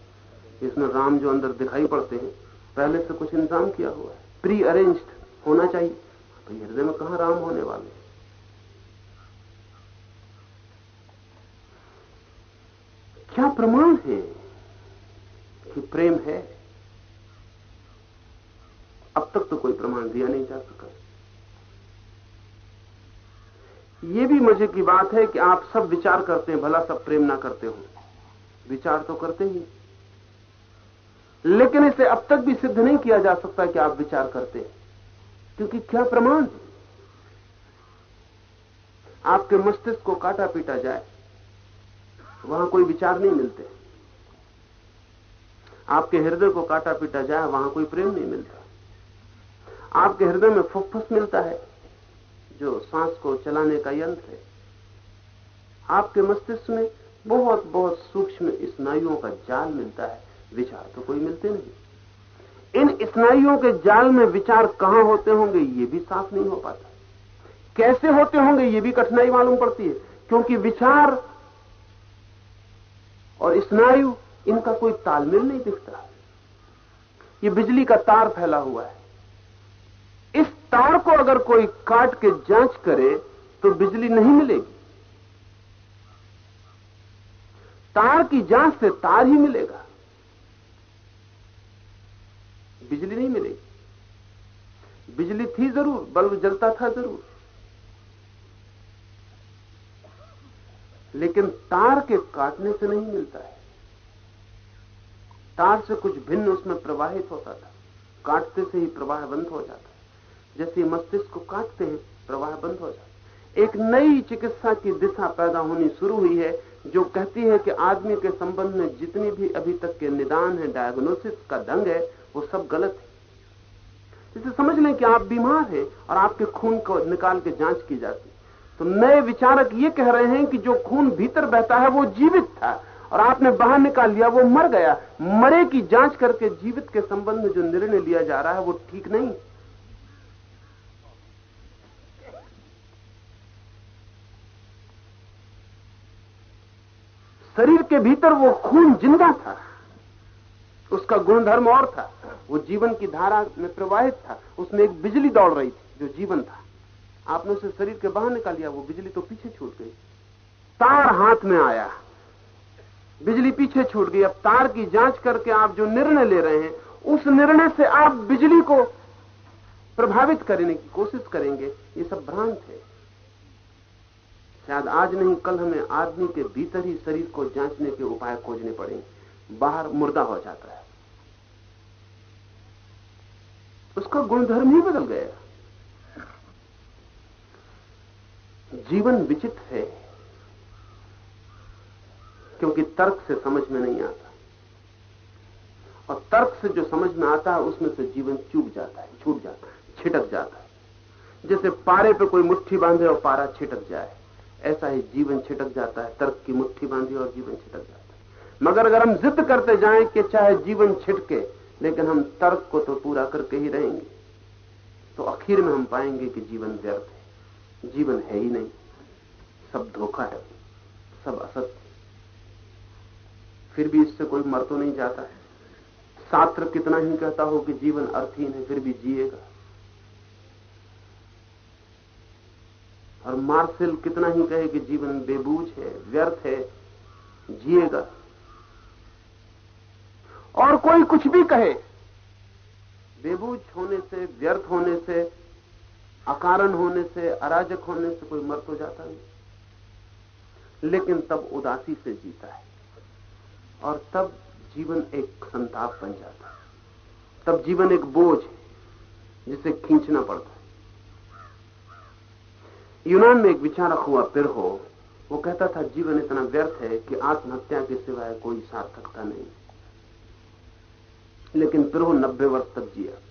इसमें राम जो अंदर दिखाई पड़ते हैं, पहले से कुछ इंतज़ाम किया हुआ है। प्री अरेंज्ड होना चाहिए। तो हृदय में कहा राम होने वाले क्या प्रमाण है कि प्रेम है? अब तक तो कोई प्रमाण दिया नहीं जा सका। ये भी मज़े की बात है कि आप सब विचार करते हैं, भला सब प्रेम ना करते हो। विचार तो करते ही लेकिन इसे अब तक भी सिद्ध नहीं किया जा सकता कि आप विचार करते हैं, क्योंकि क्या प्रमाण आपके मस्तिष्क को काटा पीटा जाए वहाँ कोई विचार नहीं मिलते। आपके हृदय को काटा पीटा जाए, वहाँ कोई प्रेम नहीं मिलता। आपके हृदय में फुफ्फस मिलता है, जो सांस को चलाने का यंत्र है। आपके मस्तिष्क में बहुत बहुत सूक्ष्म स्नायुओं का जाल मिलता है। विचार तो कोई मिलते नहीं। इन स्नायुओं के जाल में विचार कहाँ होते होंगे, ये भी साफ़ नहीं हो पाता। कैसे होते होंगे, ये भी कठिनाई मालूम पड़ती है, क्योंकि विचार और स्नायु इनका कोई तालमेल नहीं दिखता। ये बिजली का तार फैला हुआ है। इस तार को अगर कोई काट के जाँच करे तो बिजली नहीं मिलेगी। तार की जाँच से तार ही मिलेगा। बिजली नहीं मिलेगी। बिजली थी ज़रूर, बल्ब जलता था ज़रूर। लेकिन तार के काटने से नहीं मिलता है। तार से कुछ भिन्न उसमें प्रवाहित होता था। काटते से ही प्रवाह बंद हो जाता है। जैसे मस्तिष्क को काटते हैं, प्रवाह बंद हो जाता है। एक नई चिकित्सा की दिशा पैदा होनी शुरू हुई है, जो कहती है कि आदमी के संबंध में जितनी भी अभी तक के निदान है डायग्नोसिस का दंग है, वो सब गलत है। जैसे समझ लें कि आप बीमार हैं और आपके खून को निकाल के जाँच की जाती तो नए विचारक ये कह रहे हैं कि जो खून भीतर बहता है, वो जीवित था और आपने बाहर निकाल लिया, वो मर गया। मरे की जाँच करके जीवित के संबंध में जो निर्णय लिया जा रहा है, वो ठीक नहीं। शरीर के भीतर वो खून ज़िंदा था। उसका गुणधर्म और था। वो जीवन की धारा में प्रवाहित था। उसमें एक बिजली दौड़ रही थी, जो जीवन था। आपने उसे शरीर के बाहर निकाल लिया वो बिजली तो पीछे छूट गई। तार हाथ में आया। बिजली पीछे छूट गई। अब तार की जाँच करके आप जो निर्णय ले रहे हैं, उस निर्णय से आप बिजली को प्रभावित करने की कोशिश करेंगे। ये सब भ्रांत है। शायद आज नहीं, कल हमें आदमी के भीतर ही शरीर को जांचने के उपाय खोजने पड़ेंगे। बाहर मुर्दा हो जाता है। उसका गुणधर्म ही बदल गया। जीवन विचित्र है, क्योंकि तर्क से समझ में नहीं आता। और तर्क से जो समझ में आता है, उसमें से जीवन चूक जाता है, छूट जाता है, छिटक जाता है। जैसे पारे पे कोई मुट्ठी बांधे और पारा छिटक जाए, ऐसा ही जीवन छिटक जाता है, तर्क की मुट्ठी बांधी और जीवन छिटक जाता है। मगर अगर हम जिद करते जाएँ कि चाहे जीवन छिटके, लेकिन हम तर्क को तो पूरा करके ही रहेंगे तो आखिर में हम पाएँगे कि जीवन व्यर्थ है। जीवन है ही नहीं। सब धोखा है, सब असत्य। फिर भी इससे कोई मर तो नहीं जाता है। शास्त्र कितना ही कहता हो कि जीवन अर्थहीन है, फिर भी जिएगा। और मार्शल कितना ही कहे कि जीवन बेबूझ है, व्यर्थ है, जिएगा। और कोई कुछ भी कहे बेबूझ होने से, व्यर्थ होने से अकारण होने से, अराजक होने से कोई मर तो जाता नहीं। लेकिन तब उदासी से जीता है। और तब जीवन एक संताप बन जाता है। तब जीवन एक बोझ है, जिसे खींचना पड़ता है। यूनान में एक विचारक हुआ पिर हो वो कहता था, जीवन इतना व्यर्थ है कि आत्महत्या के सिवाय कोई सार्थकता नहीं। लेकिन पिरो नब्बे वर्ष तक जिया।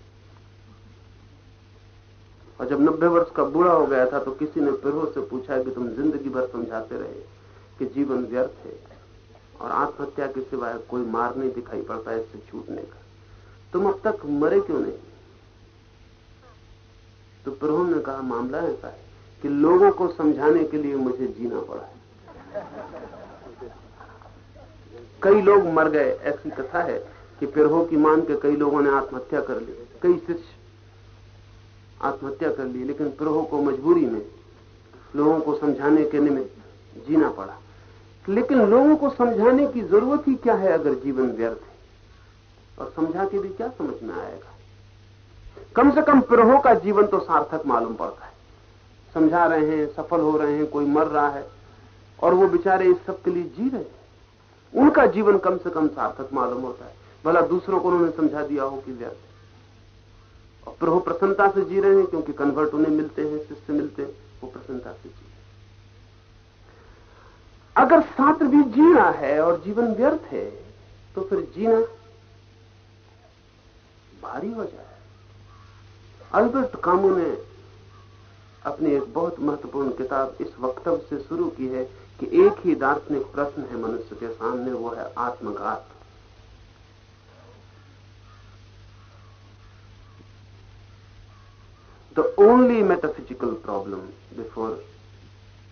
और जब नब्बे वर्ष का बूढ़ा हो गया था तो किसी ने पिरो से पूछा कि तुम ज़िंदगी भर समझाते रहे कि जीवन व्यर्थ है और आत्महत्या के सिवाय कोई मार नहीं दिखाई पड़ता है इससे छूटने का। तुम अब तक मरे क्यों नहीं? तो पिरो ने कहा, मामला ऐसा है कि लोगों को समझाने के लिए मुझे जीना पड़ा है। कई लोग मर गए, ऐसी कथा है कि पिरहो की मान के कई लोगों ने आत्महत्या कर ली। कई शिष्य आत्महत्या कर ली, लेकिन पिरहो को मजबूरी में, लोगों को समझाने के निमित्त जीना पड़ा। लेकिन लोगों को समझाने की ज़रूरत ही क्या है अगर जीवन व्यर्थ है? और समझा के भी क्या समझ में आएगा? कम से कम पिरहो का जीवन तो सार्थक मालूम पड़ता है। समझा रहे हैं, सफल हो रहे हैं, कोई मर रहा है, और वो बेचारे इस सब के लिए जी रहे हैं। उनका जीवन कम से कम सार्थक मालूम होता है। भला दूसरों को उन्होंने समझा दिया हो कि व्यर्थ प्रभु प्रसन्नता से जी रहे हैं क्योंकि कन्वर्ट उन्हें मिलते हैं, शिष्य मिलते हैं, वो प्रसन्नता से जी रहे अगर छात्र भी जीना है और जीवन व्यर्थ है तो फिर जीना भारी हो जाए। अल्बर्ट कामू ने अपनी एक बहुत महत्वपूर्ण किताब इस वक्तव्य से शुरू की है कि एक ही दार्शनिक प्रश्न है मनुष्य के सामने, वो है आत्मघात। The only metaphysical problem before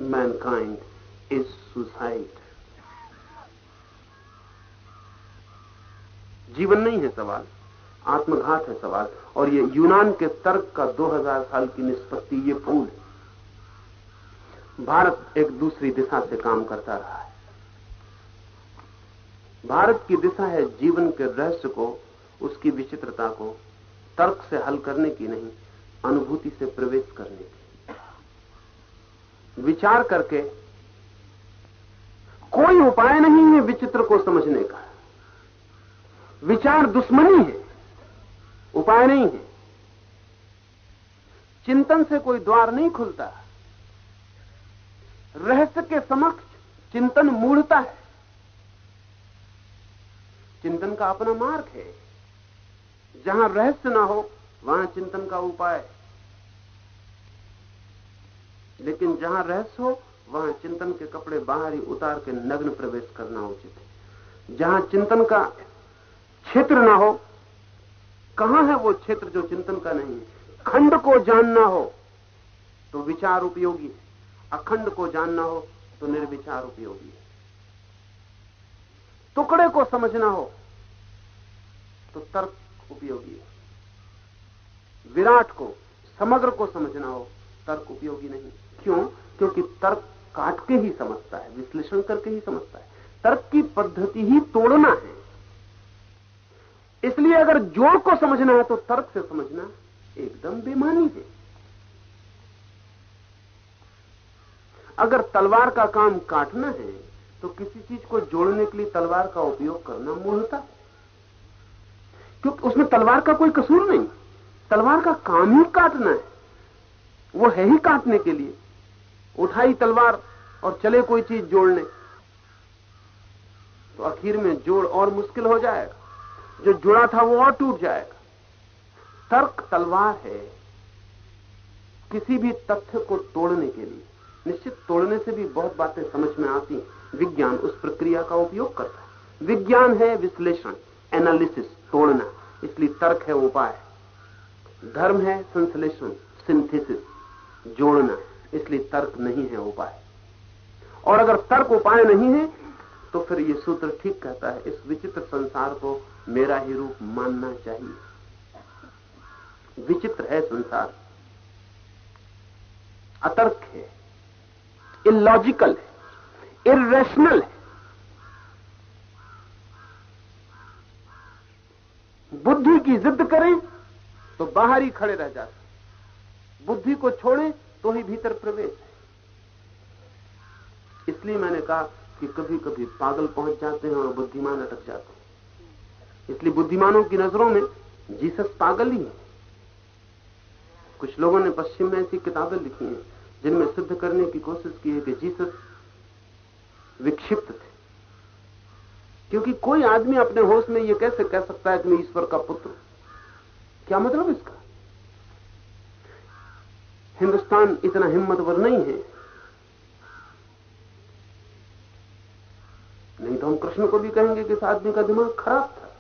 mankind is suicide जीवन नहीं है सवाल, आत्मघात है सवाल, और ये यूनान के तर्क का 2000 साल की निष्पत्ति ये फूल भारत एक दूसरी दिशा से काम करता रहा है। भारत की दिशा है जीवन के रहस्य को, उसकी विचित्रता को तर्क से हल करने की नहीं अनुभूति से प्रवेश करने की विचार करके कोई उपाय नहीं है विचित्र को समझने का। विचार दुश्मनी है, उपाय नहीं है। चिंतन से कोई द्वार नहीं खुलता। रहस्य के समक्ष चिंतन मूढ़ता है। चिंतन का अपना मार्ग है। जहाँ रहस्य ना हो, वहाँ चिंतन का उपाय लेकिन जहाँ रहस्य हो, वहाँ चिंतन के कपड़े बाहर ही उतार के नग्न प्रवेश करना उचित है। जहाँ चिंतन का क्षेत्र ना हो, कहाँ है वो क्षेत्र जो चिंतन का नहीं है? खंड को जानना हो तो विचार उपयोगी है। अखंड को जानना हो तो निर्विचार उपयोगी है। टुकड़े को समझना हो तो तर्क उपयोगी है। विराट को, समग्र को समझना हो, तर्क उपयोगी नहीं क्यों? क्योंकि तर्क काट के ही समझता है, विश्लेषण करके ही समझता है। तर्क की पद्धति ही तोड़ना है। इसलिए अगर जोड़ को समझना है तो तर्क से समझना एकदम बेमानी है। अगर तलवार का काम काटना है तो किसी चीज़ को जोड़ने के लिए तलवार का उपयोग करना मूलता क्योंकि उसमें तलवार का कोई कसूर नहीं। तलवार का काम ही काटना है। वो है ही काटने के लिए। उठाई तलवार और चले कोई चीज़ जोड़ने। तो आखिर में जोड़ और मुश्किल हो जाएगा। जो जुड़ा था वो और टूट जाएगा। तर्क तलवार है किसी भी तथ्य को तोड़ने के लिए। निश्चित तोड़ने से भी बहुत बातें समझ में आती विज्ञान उस प्रक्रिया का उपयोग करता है। विज्ञान है विश्लेषण एनालिसिस तोड़ना। इसलिए तर्क है उपाय। धर्म है संश्लेषण सिंथेसिस जोड़ना। इसलिए तर्क नहीं है उपाय। और अगर तर्क उपाय नहीं है तो फिर ये सूत्र ठीक कहता है, इस विचित्र संसार को मेरा ही रूप मानना चाहिए। विचित्र है संसार। अतर्क है। इलॉजिकल है। इरेशनल है। बुद्धि की जिद करें तो बाहर ही खड़े रह जाते बुद्धि को छोड़ें तो ही भीतर प्रवेश इसलिए मैंने कहा कि कभी कभी पागल पहुँच जाते हैं और बुद्धिमान अटक जाते हैं। इसलिए बुद्धिमानों की नज़रों में जीसस पागल ही है। कुछ लोगों ने पश्चिम में ऐसी किताबें लिखी हैं, जिनमें सिद्ध करने की कोशिश की है कि जीसस विक्षिप्त थे। क्योंकि कोई आदमी अपने होश में यह कैसे कह सकता है कि मैं ईश्वर का पुत्र क्या मतलब इसका? हिंदुस्तान इतना हिम्मतवर नहीं है। नहीं तो हम कृष्ण को भी कहेंगे कि इस आदमी का दिमाग खराब था।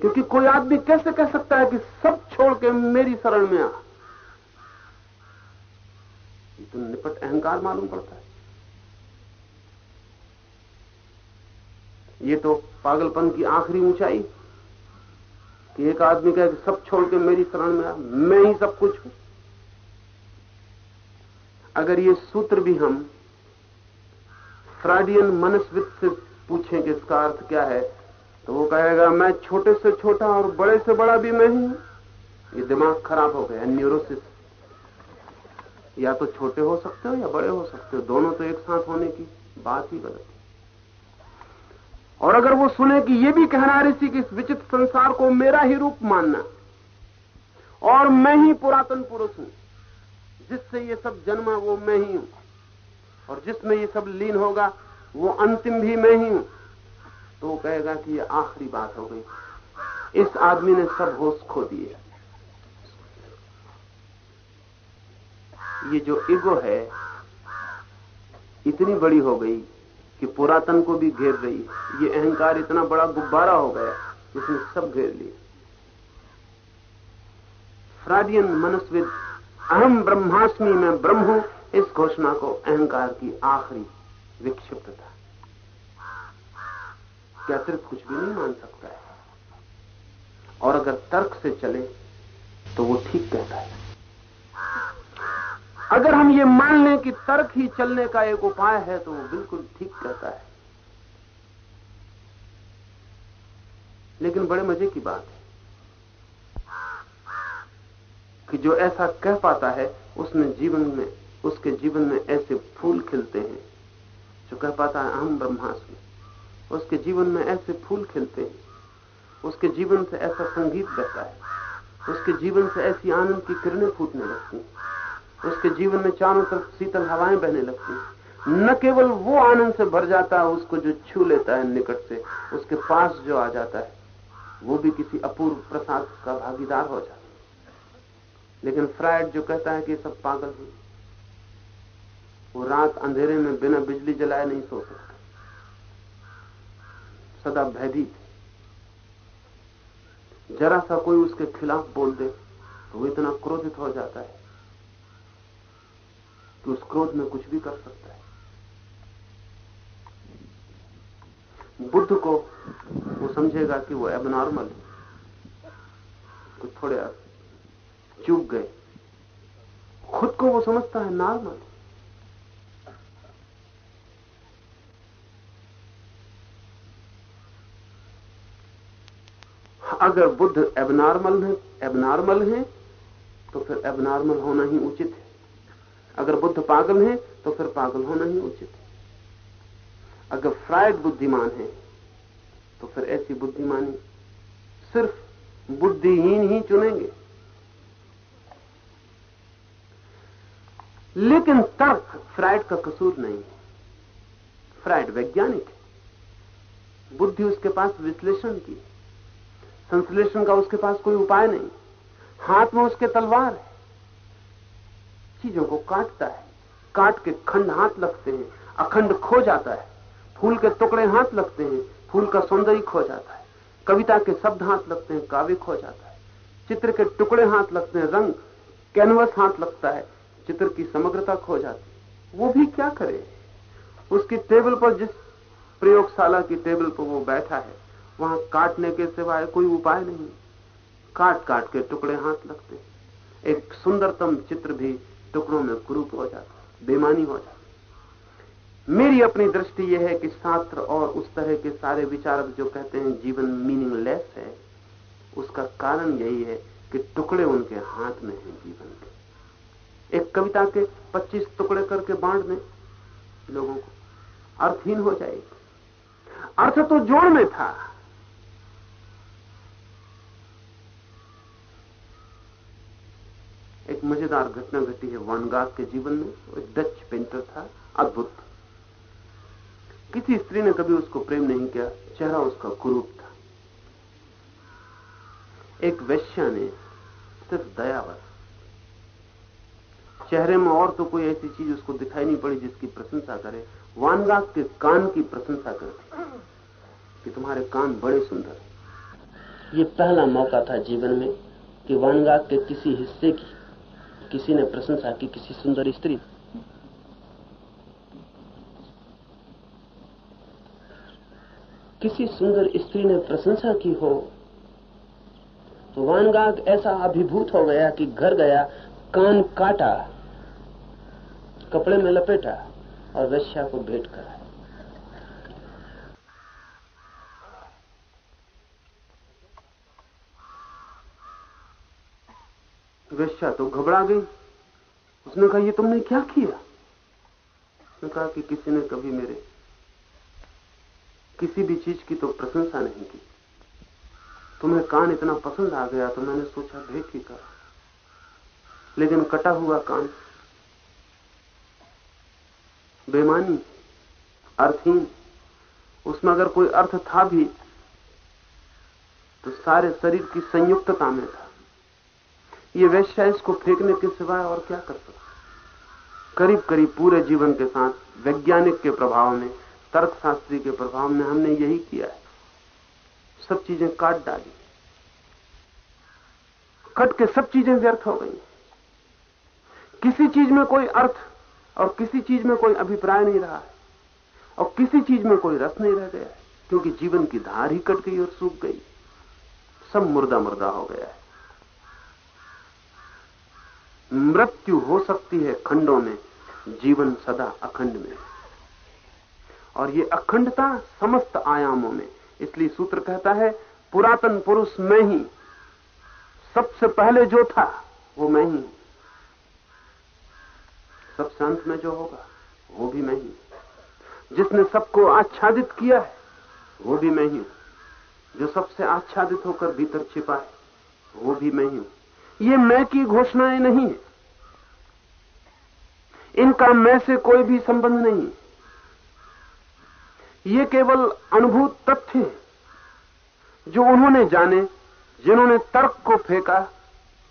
क्योंकि कोई आदमी कैसे कह सकता है कि सब छोड़ के मेरी शरण में आ? तो निपट अहंकार मालूम पड़ता है। ये तो पागलपन की आखिरी ऊंचाई कि एक आदमी कहे कि सब छोड़ के मेरी शरण में आ, मैं ही सब कुछ हूँ। अगर ये सूत्र भी हम फ्राडियन मनस्वित से पूछें कि इसका अर्थ क्या है तो वो कहेगा, मैं छोटे से छोटा और बड़े से बड़ा भी मैं ही। ये दिमाग खराब हो गया, न्यूरोसिस। या तो छोटे हो सकते हो या बड़े हो सकते हो, दोनों तो एक साथ होने की बात ही गलत है। और अगर वो सुने कि ये भी कहना ऋषि कि इस विचित्र संसार को मेरा ही रूप मानना, और मैं ही पुरातन पुरुष हूँ जिससे ये सब जन्मा वो मैं ही हूँ। और जिसमें ये सब लीन होगा, वो अंतिम भी मैं ही हूँ। तो वो कहेगा कि ये आखिरी बात हो गई। इस आदमी ने सब होश खो दिए। ये जो इगो है, इतनी बड़ी हो गई कि पुरातन को भी घेर रही है। ये अहंकार इतना बड़ा गुब्बारा हो गया, जिसने सब घेर लिया फ्राडियन मनस्विद अहम ब्रह्मास्मि में ब्रह्म हूँ। इस घोषणा को अहंकार की आखिरी विक्षिप्तता के अतिरिक्त कुछ भी नहीं मान सकता है? और अगर तर्क से चले तो वो ठीक कहता है। अगर हम ये मान लें कि तर्क ही चलने का एक उपाय है तो वो बिल्कुल ठीक कहता है। लेकिन बड़े मज़े की बात है। कि जो ऐसा कह पाता है, उसने जीवन में, उसके जीवन में ऐसे फूल खिलते हैं। जो कह पाता है अहम ब्रह्मास्मि उसके जीवन में ऐसे फूल खिलते हैं। उसके जीवन से ऐसा संगीत बहता है। उसके जीवन से ऐसी आनंद की किरणें फूटने लगती हैं। उसके जीवन में चारों तरफ़ शीतल हवाएँ बहने लगती हैं। न केवल वो आनंद से भर जाता है, उसको जो छू लेता है निकट से, उसके पास जो आ जाता है, वो भी किसी अपूर्व प्रसाद का भागीदार हो जाता है। लेकिन फ्राइड जो कहता है कि सब पागल है। वो रात अंधेरे में बिना बिजली जलाए नहीं सो सकता। सदा भयभीत जरा सा कोई उसके खिलाफ बोल दे तो वो इतना क्रोधित हो जाता है कि उस क्रोध में कुछ भी कर सकता है। बुद्ध को वो समझेगा कि वो एबनॉर्मल है। तो थोड़े चूक गए। खुद को वो समझता है नॉर्मल। अगर बुद्ध एबनॉर्मल है एबनॉर्मल है तो फिर एबनॉर्मल होना ही उचित है। अगर बुद्ध पागल है तो फिर पागल होना ही उचित है। अगर फ्राइड बुद्धिमान है तो फिर ऐसी बुद्धिमानी सिर्फ़ बुद्धिहीन ही चुनेंगे। लेकिन तर्क, फ्राइड का कसूर नहीं। है फ्राइड वैज्ञानिक है। बुद्धि उसके पास विश्लेषण की। संश्लेषण का उसके पास कोई उपाय नहीं। हाथ में उसके तलवार है। चीज़ों को काटता है। काट के खंड हाथ लगते हैं। अखंड खो जाता है। फूल के टुकड़े हाथ लगते हैं। फूल का सौंदर्य खो जाता है। कविता के शब्द हाथ लगते हैं। काव्य खो जाता है। चित्र के टुकड़े हाथ लगते हैं। रंग कैनवस हाथ लगता है। चित्र की समग्रता खो जाती वो भी क्या करे? उसकी टेबल पर जिस प्रयोगशाला की टेबल पर वो बैठा है, वहाँ काटने के सिवाय कोई उपाय नहीं। काट काट के टुकड़े हाथ लगते एक सुंदरतम चित्र भी टुकड़ों में क्रूप हो जाता बेमानी हो जाता मेरी अपनी दृष्टि यह है कि शास्त्र और उस तरह के सारे विचारक जो कहते हैं जीवन मीनिंगलेस है, उसका कारण यही है कि टुकड़े उनके हाथ में है जीवन के। एक कविता के 25 टुकड़े करके बांट दें लोगों को। अर्थहीन हो जाएगी। अर्थ तो जोड़ में था। एक मज़ेदार घटना घटी है वनगाग के जीवन में। एक डच पेंटर था, अद्भुत। किसी स्त्री ने कभी उसको प्रेम नहीं किया, चेहरा उसका कुरूप था। एक वैश्या ने सिर्फ़ दयावर चेहरे में और तो कोई ऐसी चीज़ उसको दिखाई नहीं पड़ी जिसकी प्रशंसा करे। वानगाग के कान की प्रशंसा करती। कि तुम्हारे कान बड़े सुंदर ये पहला मौका था जीवन में कि वानगा के किसी हिस्से की, किसी ने प्रशंसा की किसी सुंदर स्त्री किसी सुंदर स्त्री ने प्रशंसा की हो तो वानगाग ऐसा अभिभूत हो गया कि घर गया, कान काटा। कपड़े में लपेटा और वैश्या को भेंट करा। वैश्या तो घबरा गई। उसने कहा, ये तुमने क्या किया? उसने कहा कि किसी ने कभी मेरे किसी भी चीज़ की तो प्रशंसा नहीं की। तुम्हें कान इतना पसंद आ गया तो मैंने सोचा, भेंट ही कर। लेकिन कटा हुआ कान बेमानी, अर्थहीन। उसमें अगर कोई अर्थ था भी तो सारे शरीर की संयुक्तता में था। ये वैश्या इसको फेंकने के सिवाय और क्या कर सकता करीब करीब पूरे जीवन के साथ, वैज्ञानिक के प्रभाव में, तर्कशास्त्री के प्रभाव में हमने यही किया है। सब चीज़ें काट डाली। कट के सब चीज़ें व्यर्थ हो गई। किसी चीज़ में कोई अर्थ और किसी चीज़ में कोई अभिप्राय नहीं रहा है। और किसी चीज़ में कोई रस नहीं रह गया है, क्योंकि जीवन की धार ही कट गई और सूख गई। सब मुर्दा मुर्दा हो गया है। मृत्यु हो सकती है खंडों में, जीवन सदा अखंड में। और ये अखंडता समस्त आयामों में। इसलिए सूत्र कहता है, पुरातन पुरुष में ही, सबसे पहले जो था, वो मैं ही सबसे अंत में जो होगा, वो भी मैं ही जिसने सबको आच्छादित किया है, वो भी मैं ही हूँ। जो सबसे आच्छादित होकर भीतर छिपा है, वो भी मैं ही हूँ। ये मैं की घोषणाएँ नहीं है। इनका मैं से कोई भी संबंध नहीं ये केवल अनुभूत तथ्य है, जो उन्होंने जाने, जिन्होंने तर्क को फेंका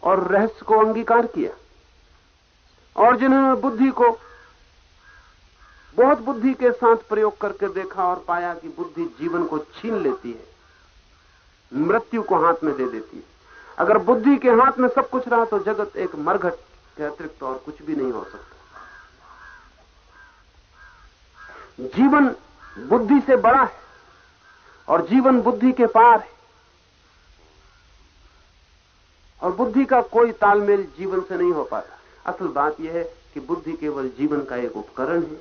और रहस्य को अंगीकार किया। और जिन्होंने बुद्धि को, बहुत बुद्धि के साथ प्रयोग करके देखा और पाया कि बुद्धि जीवन को छीन लेती है, मृत्यु को हाथ में दे देती है। अगर बुद्धि के हाथ में सब कुछ रहा तो जगत एक मरघट के अतिरिक्त और कुछ भी नहीं हो सकता। जीवन बुद्धि से बड़ा है और जीवन बुद्धि के पार है। और बुद्धि का कोई तालमेल जीवन से नहीं हो पाता। असल बात यह है कि बुद्धि केवल जीवन का एक उपकरण है।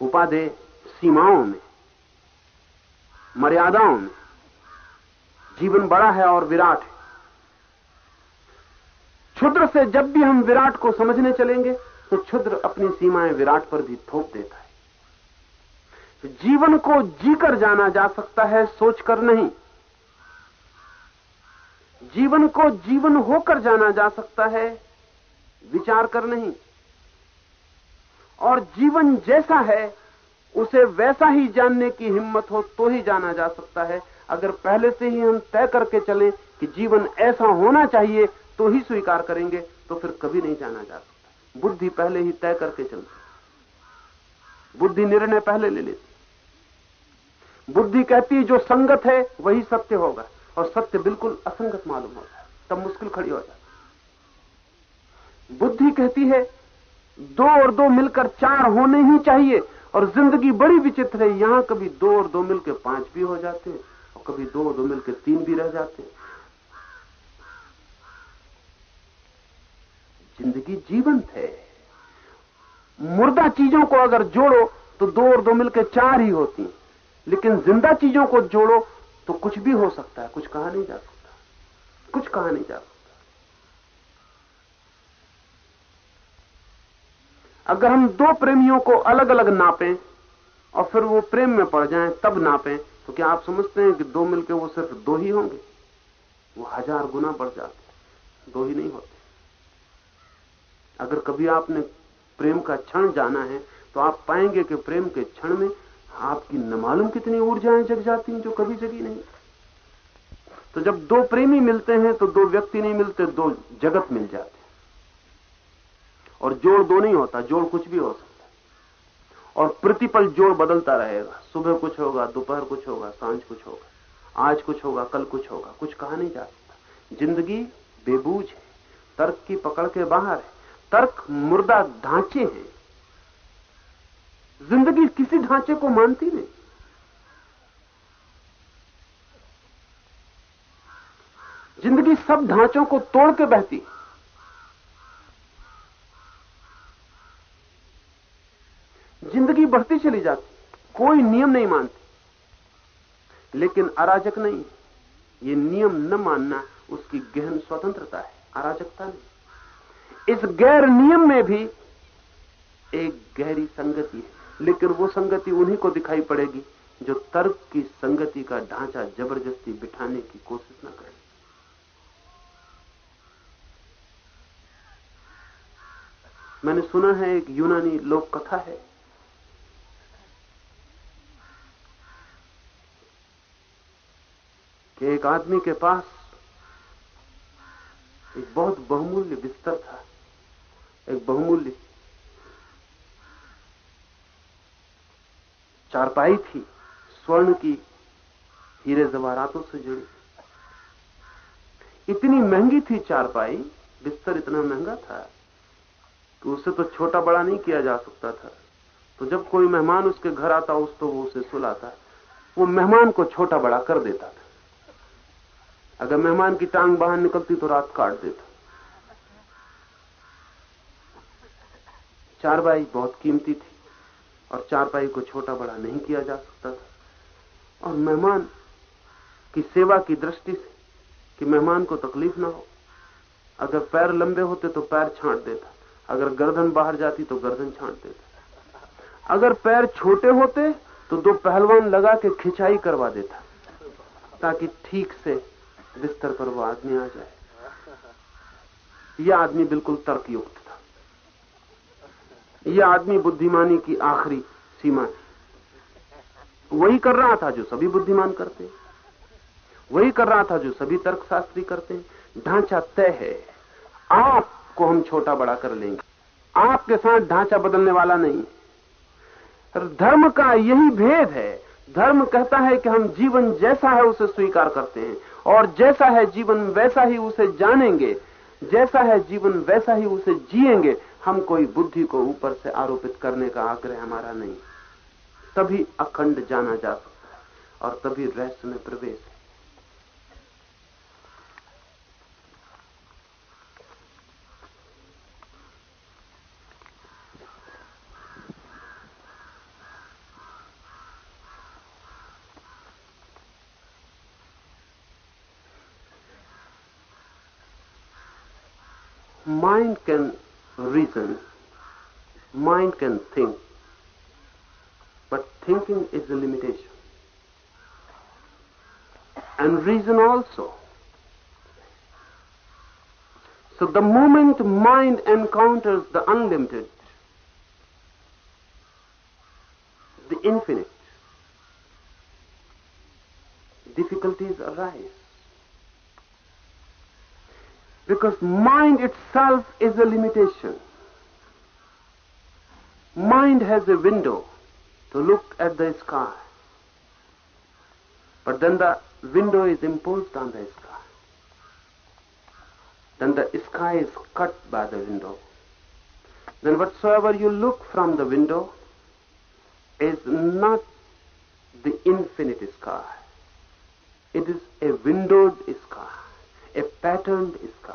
उपादेय सीमाओं में, मर्यादाओं में, जीवन बड़ा है और विराट है। क्षुद्र से जब भी हम विराट को समझने चलेंगे तो क्षुद्र अपनी सीमाएँ विराट पर भी थोप देता है। जीवन को जीकर जाना जा सकता है, सोचकर नहीं। जीवन को जीवन होकर जाना जा सकता है विचार कर नहीं। और जीवन जैसा है, उसे वैसा ही जानने की हिम्मत हो तो ही जाना जा सकता है। अगर पहले से ही हम तय करके चले कि जीवन ऐसा होना चाहिए तो ही स्वीकार करेंगे तो फिर कभी नहीं जाना जा सकता। बुद्धि पहले ही तय करके चलती बुद्धि निर्णय पहले ले लेती। बुद्धि कहती है, जो संगत है, वही सत्य होगा। और सत्य बिल्कुल असंगत मालूम होता है। तब मुश्किल खड़ी हो जाती। बुद्धि कहती है, दो और दो मिलकर चार होने ही चाहिए, और ज़िंदगी बड़ी विचित्र है, यहाँ कभी दो और दो मिलकर पाँच भी हो जाते हैं, और कभी दो और दो मिलकर तीन भी रह जाते ज़िंदगी जीवंत है। मुर्दा चीज़ों को अगर जोड़ो तो दो और दो मिलकर चार ही होती लेकिन ज़िंदा चीज़ों को जोड़ो तो कुछ भी हो सकता है, कुछ कहा नहीं जा सकता। कुछ कहा नहीं जा सकता। अगर हम दो प्रेमियों को अलग अलग नापें और फिर वो प्रेम में पड़ जाएँ, तब नापें तो क्या आप समझते हैं कि दो मिलके वो सिर्फ़ दो ही होंगे? वो हज़ार गुना बढ़ जाते दो ही नहीं होते। अगर कभी आपने प्रेम का क्षण जाना है तो आप पाएँगे कि प्रेम के क्षण में आपकी न मालूम कितनी ऊर्जाएँ जग जाती हैं जो कभी जगी नहीं। तो जब दो प्रेमी मिलते हैं तो दो व्यक्ति नहीं मिलते, दो जगत मिल जाते और जोड़ दो नहीं होता, जोड़ कुछ भी हो सकता और प्रतिपल जोड़ बदलता रहेगा। सुबह कुछ होगा, दोपहर कुछ होगा, साँझ कुछ होगा, आज कुछ होगा, कल कुछ होगा, कुछ कहा नहीं जा सकता। ज़िंदगी बेबूज है, तर्क की पकड़ के बाहर है। तर्क मुर्दा ढांचे हैं। ज़िंदगी किसी ढांचे को मानती नहीं। ज़िंदगी सब ढांचों को तोड़ के बहती है ज़िंदगी बढ़ती चली जाती कोई नियम नहीं मानती। लेकिन अराजक नहीं। ये नियम न मानना उसकी गहन स्वतंत्रता है। अराजकता नहीं। इस गैर नियम में भी एक गहरी संगति है। लेकिन वो संगति उन्हीं को दिखाई पड़ेगी जो तर्क की संगति का ढांचा ज़बरदस्ती बिठाने की कोशिश न करे। मैंने सुना है एक यूनानी लोक कथा है। कि एक आदमी के पास एक बहुत बहुमूल्य बिस्तर था। एक बहुमूल्य चारपाई थी, स्वर्ण की हीरे जवारातों से जुड़ी। इतनी महँगी थी चारपाई, बिस्तर इतना महँगा था कि उसे तो छोटा बड़ा नहीं किया जा सकता था। तो जब कोई मेहमान उसके घर आता, उस तो वो उसे सुलाता। वो मेहमान को छोटा बड़ा कर देता था। अगर मेहमान की टांग बाहर निकलती तो रात काट देता। चारपाई बहुत कीमती थी और चारपाई को छोटा बड़ा नहीं किया जा सकता था। और मेहमान की सेवा की दृष्टि से कि मेहमान को तकलीफ़ ना हो। अगर पैर लंबे होते तो पैर छांट देता। अगर गर्दन बाहर जाती तो गर्दन छांट देता। अगर पैर छोटे होते तो दो पहलवान लगा के खिंचाई करवा देता, ताकि ठीक से बिस्तर पर वो आदमी आ जाए। यह आदमी बिल्कुल तर्कयुक्त था। यह आदमी बुद्धिमानी की आखिरी सीमा थी। वही कर रहा था जो सभी बुद्धिमान करते। वही कर रहा था जो सभी तर्कशास्त्री करते। हैं ढांचा तय है। आपको हम छोटा बड़ा कर लेंगे। आपके साथ ढांचा बदलने वाला नहीं। धर्म का यही भेद है। धर्म कहता है कि हम जीवन जैसा है, उसे स्वीकार करते हैं। और जैसा है जीवन, वैसा ही उसे जानेंगे। जैसा है जीवन, वैसा ही उसे जिएँगे। हम कोई बुद्धि को ऊपर से आरोपित करने का आग्रह हमारा नहीं। तभी अखंड जाना जा सकता है और तभी रहस्य में प्रवेश। Mind can reason, mind can think, but thinking is a limitation. And reason also. So the moment mind encounters the unlimited, the infinite, difficulties arise. Because mind itself is a limitation. Mind has a window to look at the sky. But then the window is imposed on the sky. Then the sky is cut by the window. Then whatsoever you look from the window is not the infinite sky. It is a windowed sky, a patterned sky.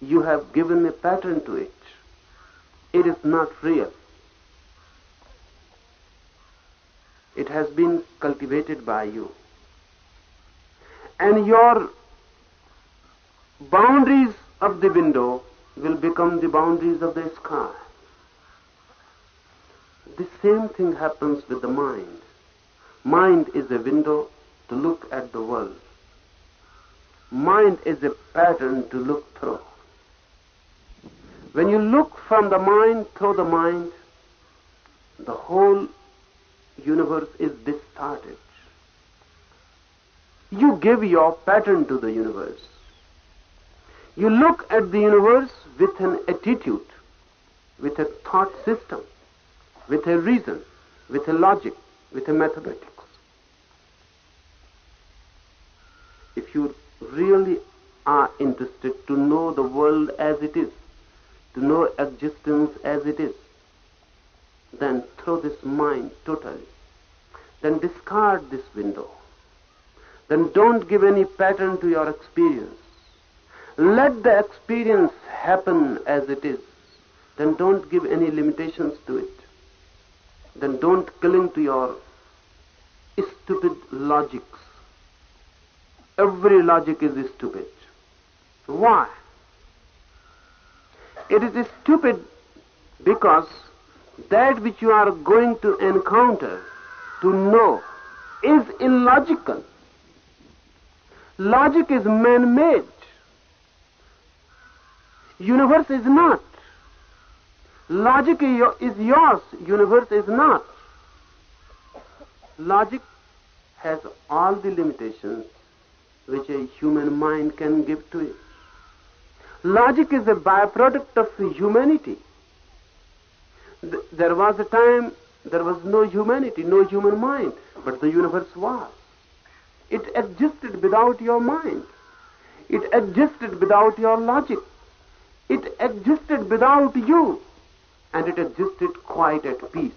You have given a pattern to it. It is not real. It has been cultivated by you. And your boundaries of the window will become the boundaries of the sky. The same thing happens with the mind. Mind is a window to look at the world. Mind is a pattern to look through. When you look from the mind through the mind, the whole universe is distorted. You give your pattern to the universe. You look at the universe with an attitude, with a thought system, with a reason, with a logic, with a mathematics. If you really are interested to know the world as it is, to know existence as it is, then throw this mind totally. Then discard this window. Then don't give any pattern to your experience. Let the experience happen as it is. Then don't give any limitations to it. Then don't cling to your stupid logics. Every logic is stupid. Why? It is stupid because that which you are going to encounter, to know, is illogical. Logic is man-made. Universe is not. Logic is yours, universe is not. Logic has all the limitations which a human mind can give to it. Logic is a byproduct of humanity. There was a time there was no humanity, no human mind, but the universe was. It existed without your mind. It existed without your logic. It existed without you. And it existed quite at peace.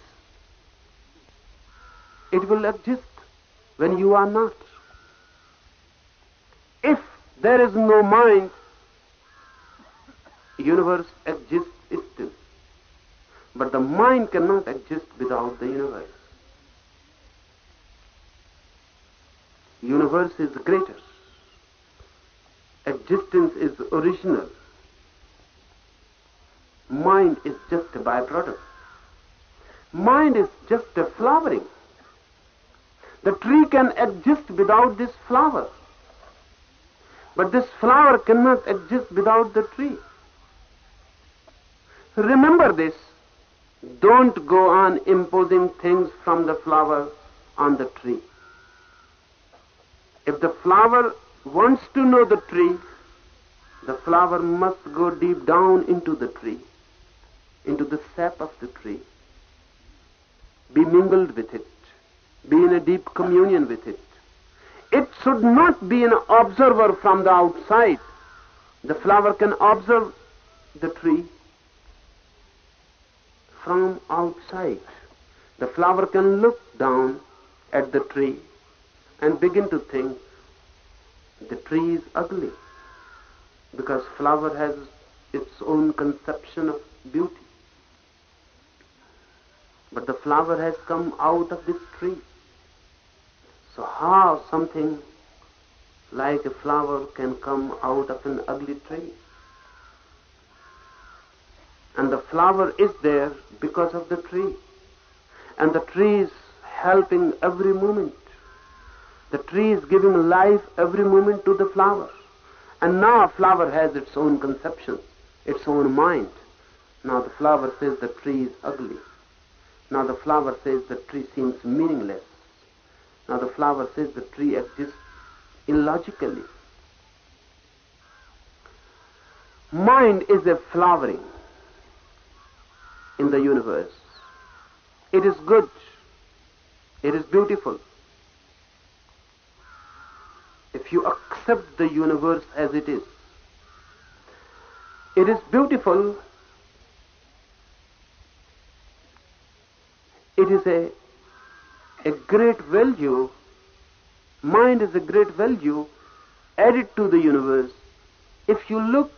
It will exist when you are not. There is no mind, universe exists still. But the mind cannot exist without the universe. Universe is greater. Existence is original. Mind is just a byproduct. Mind is just a flowering. The tree can exist without this flower. But this flower cannot exist without the tree. Remember this. Don't go on imposing things from the flower on the tree. If the flower wants to know the tree, the flower must go deep down into the tree, into the sap of the tree. Be mingled with it. Be in a deep communion with it. It should not be an observer from the outside. The flower can observe the tree from outside. The flower can look down at the tree and begin to think the tree is ugly because flower has its own conception of beauty. But the flower has come out of this tree. So how something like a flower can come out of an ugly tree? And the flower is there because of the tree. And the tree is helping every moment. The tree is giving life every moment to the flower. And now a flower has its own conception, its own mind. Now the flower says the tree is ugly. Now the flower says the tree seems meaningless. Now the flower says the tree exists illogically. Mind is a flowering in the universe. It is good. It is beautiful. If you accept the universe as it is, it is beautiful. It is a, a great value mind is a great value added to the universe if you look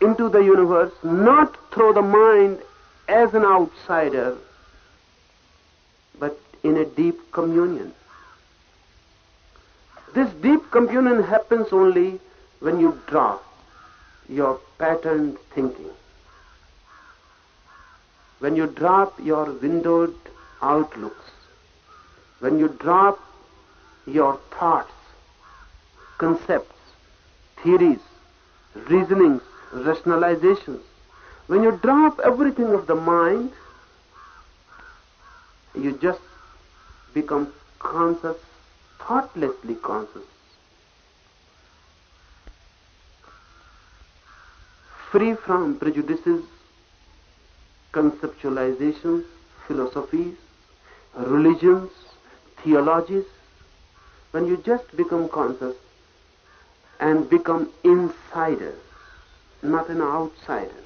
into the universe not through the mind as an outsider, but in a deep communion. This deep communion happens only when you drop your patterned thinking. When you drop your windowed outlooks. When you drop your thoughts, concepts, theories, reasonings, rationalizations, when you drop everything of the mind, you just become conscious, thoughtlessly conscious. Free from prejudices, conceptualizations, philosophies, religions, theologies, when you just become conscious and become insiders, not an outsider,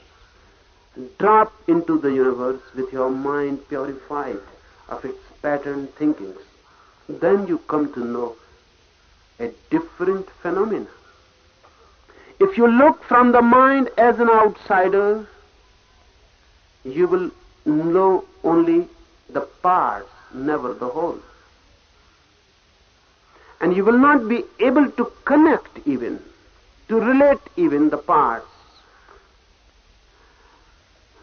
drop into the universe with your mind purified of its pattern thinkings, then you come to know a different phenomenon. If you look from the mind as an outsider, you will know only the parts, never the whole. And you will not be able to connect even, to relate even the parts.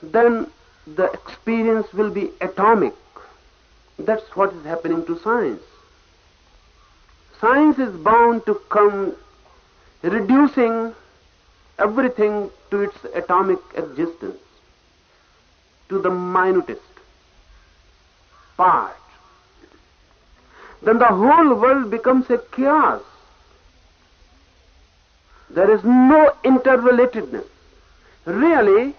Then the experience will be atomic. That's what is happening to science. Science is bound to come reducing everything to its atomic existence, to the minutest part. Then the whole world becomes a chaos. There is no interrelatedness. Really,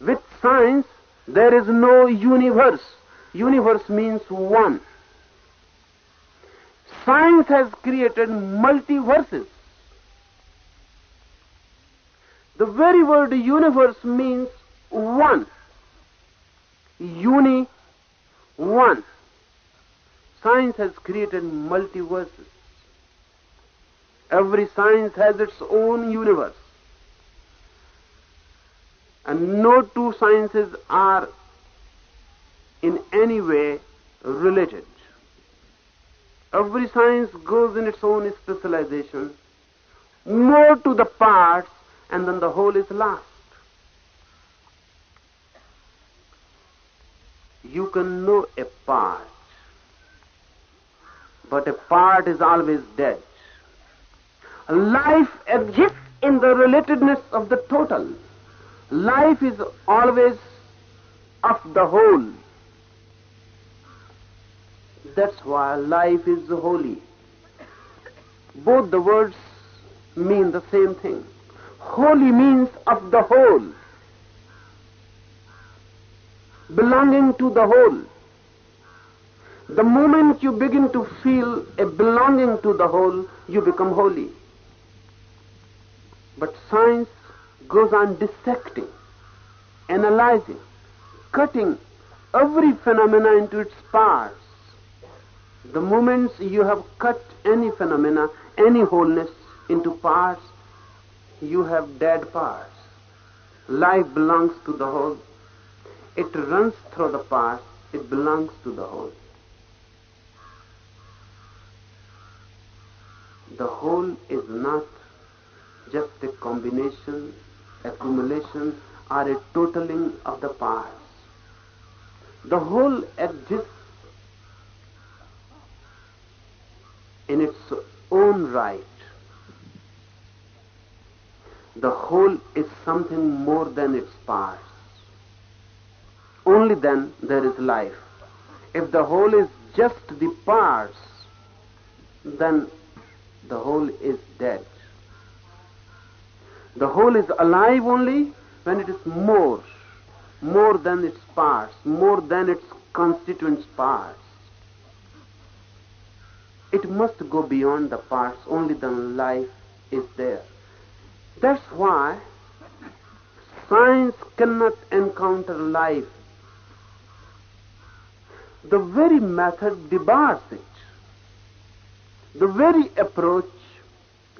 with science, there is no universe. Universe means one. Science has created multiverses. The very word universe means one. Uni, one. Science has created multiverses. Every science has its own universe. And no two sciences are in any way related. Every science goes in its own specialization, more to the parts, and then the whole is lost. You can know a part, but a part is always dead. Life exists in the relatedness of the total. Life is always of the whole. That's why life is holy. Both the words mean the same thing. Holy means of the whole, belonging to the whole. The moment you begin to feel a belonging to the whole, you become holy. But science goes on dissecting, analyzing, cutting every phenomena into its parts. The moments you have cut any phenomena, any wholeness into parts, you have dead parts. Life belongs to the whole. It runs through the past. It belongs to the whole. The whole is not just a combination, accumulation, or a totaling of the parts. The whole exists in its own right. The whole is something more than its parts. Only then there is life. If the whole is just the parts, then the whole is dead. The whole is alive only when it is more, more than its parts, more than its constituent parts. It must go beyond the parts, only then life is there. That's why science cannot encounter life. The very method debars it. the very approach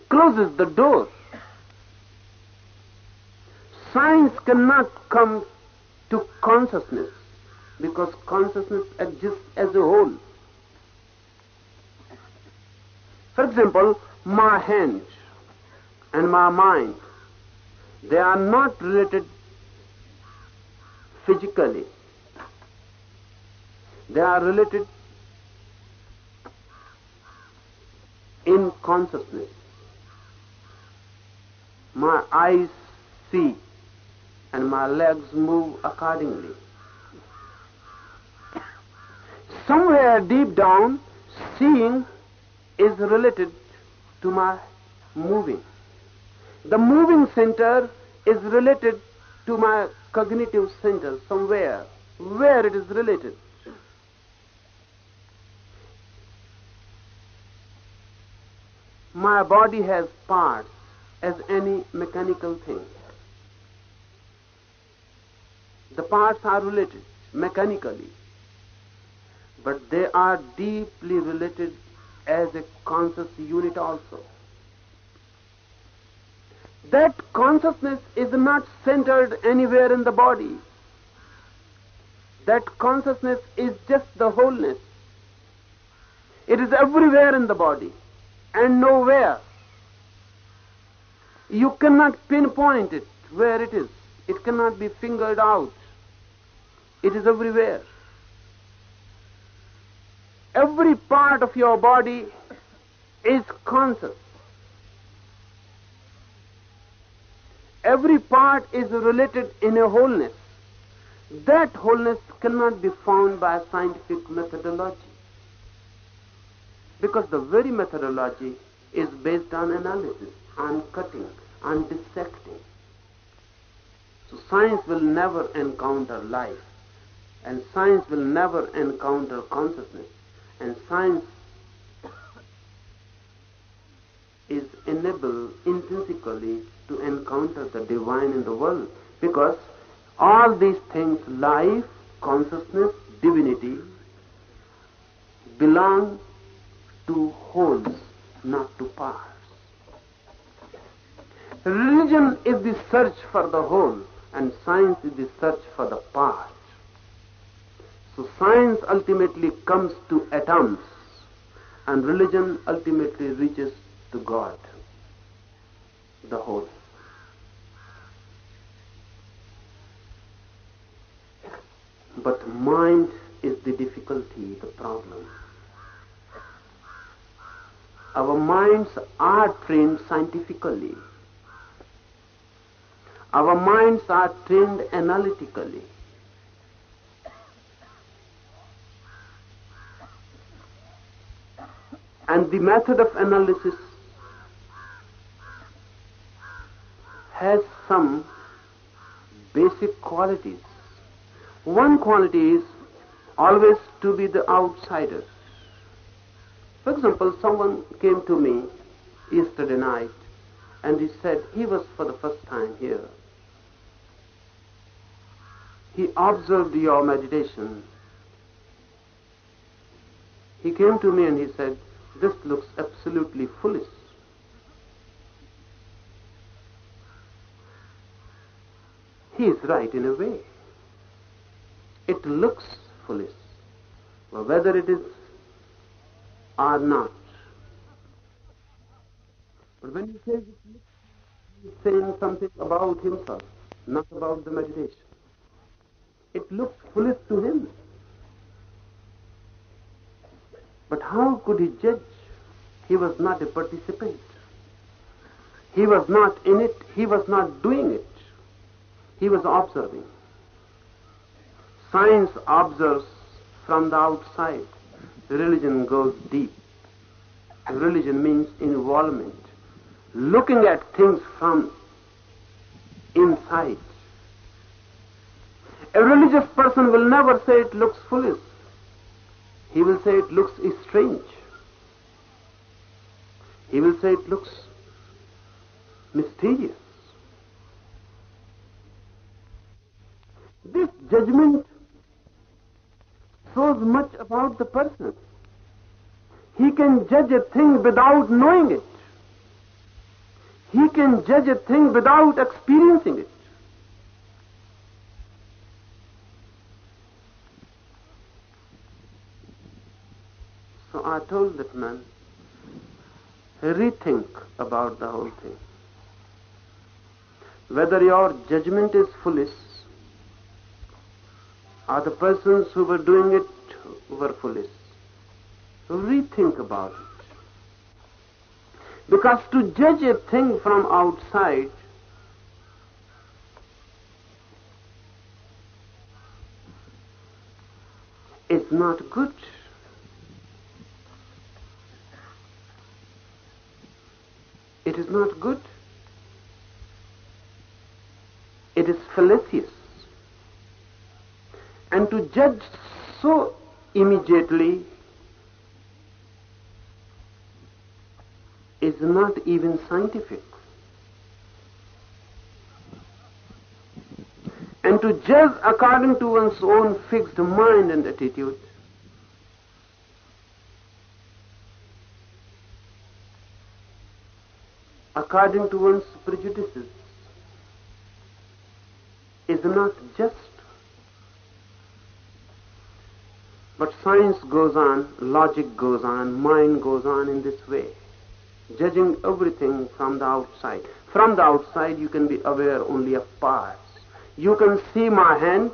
closes the door. Science cannot come to consciousness because consciousness exists as a whole. For example, my hand and my mind, they are not related physically. They are related in consciousness. My eyes see and my legs move accordingly. Somewhere deep down, seeing is related to my moving. The moving center is related to my cognitive center somewhere, where it is related. My body has parts as any mechanical thing. The parts are related mechanically, but they are deeply related as a conscious unit also. That consciousness is not centered anywhere in the body. That consciousness is just the wholeness. It is everywhere in the body and nowhere. You cannot pinpoint it where it is. It cannot be fingered out. It is everywhere. Every part of your body is conscious. Every part is related in a wholeness. That wholeness cannot be found by scientific methodology. Because the very methodology is based on analysis, on cutting, on dissecting. So science will never encounter life, and science will never encounter consciousness, and science is enabled intrinsically to encounter the divine in the world because all these things, life, consciousness, divinity, belong to wholes, not to parts. Religion is the search for the whole, and science is the search for the part. So science ultimately comes to atoms, and religion ultimately reaches to God, the whole. But mind is the difficulty, the problem. Our minds are trained scientifically. Our minds are trained analytically. And the method of analysis has some basic qualities. One quality is always to be the outsider. For example, someone came to me yesterday night and he said he was for the first time here. He observed your meditation. He came to me and he said, This looks absolutely foolish. He is right in a way. It looks foolish. But whether it is or not. But when he says it looks, he is saying something about himself, not about the meditation. It looks foolish to him. But how could he judge? He was not a participant. He was not in it. He was not doing it. He was observing. Science observes from the outside. Religion goes deep. Religion means involvement. Looking at things from inside. A religious person will never say it looks foolish. He will say it looks strange. He will say it looks mysterious. This judgment shows much about the person. He can judge a thing without knowing it. He can judge a thing without experiencing it. So I told that man, rethink about the whole thing. Whether your judgment is foolish or the persons who were doing it were foolish. Rethink about it. Because to judge a thing from outside is not good. It is not good. It is fallacious. And to judge so immediately is not even scientific. And to judge according to one's own fixed mind and attitude according to one's prejudices is not just. But science goes on, logic goes on, mind goes on in this way, judging everything from the outside. From the outside, you can be aware only of parts. You can see my hand,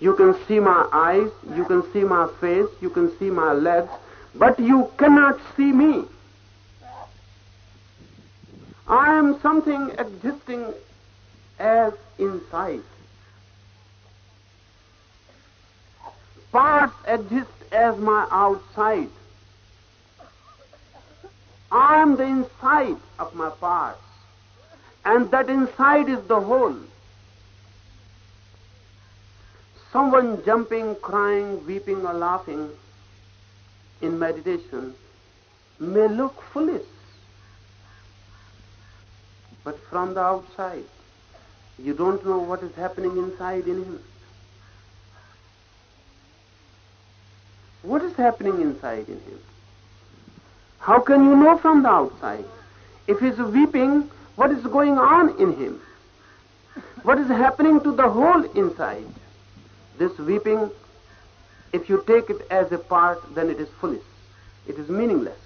you can see my eyes, you can see my face, you can see my legs, but you cannot see me. I am something existing as inside. Parts exist as my outside. I am the inside of my parts. And that inside is the whole. Someone jumping, crying, weeping, or laughing in meditation may look foolish. But from the outside, you don't know what is happening inside in him. What is happening inside in him? How can you know from the outside? If he's weeping, what is going on in him? What is happening to the whole inside? This weeping, if you take it as a part, then it is foolish. It is meaningless.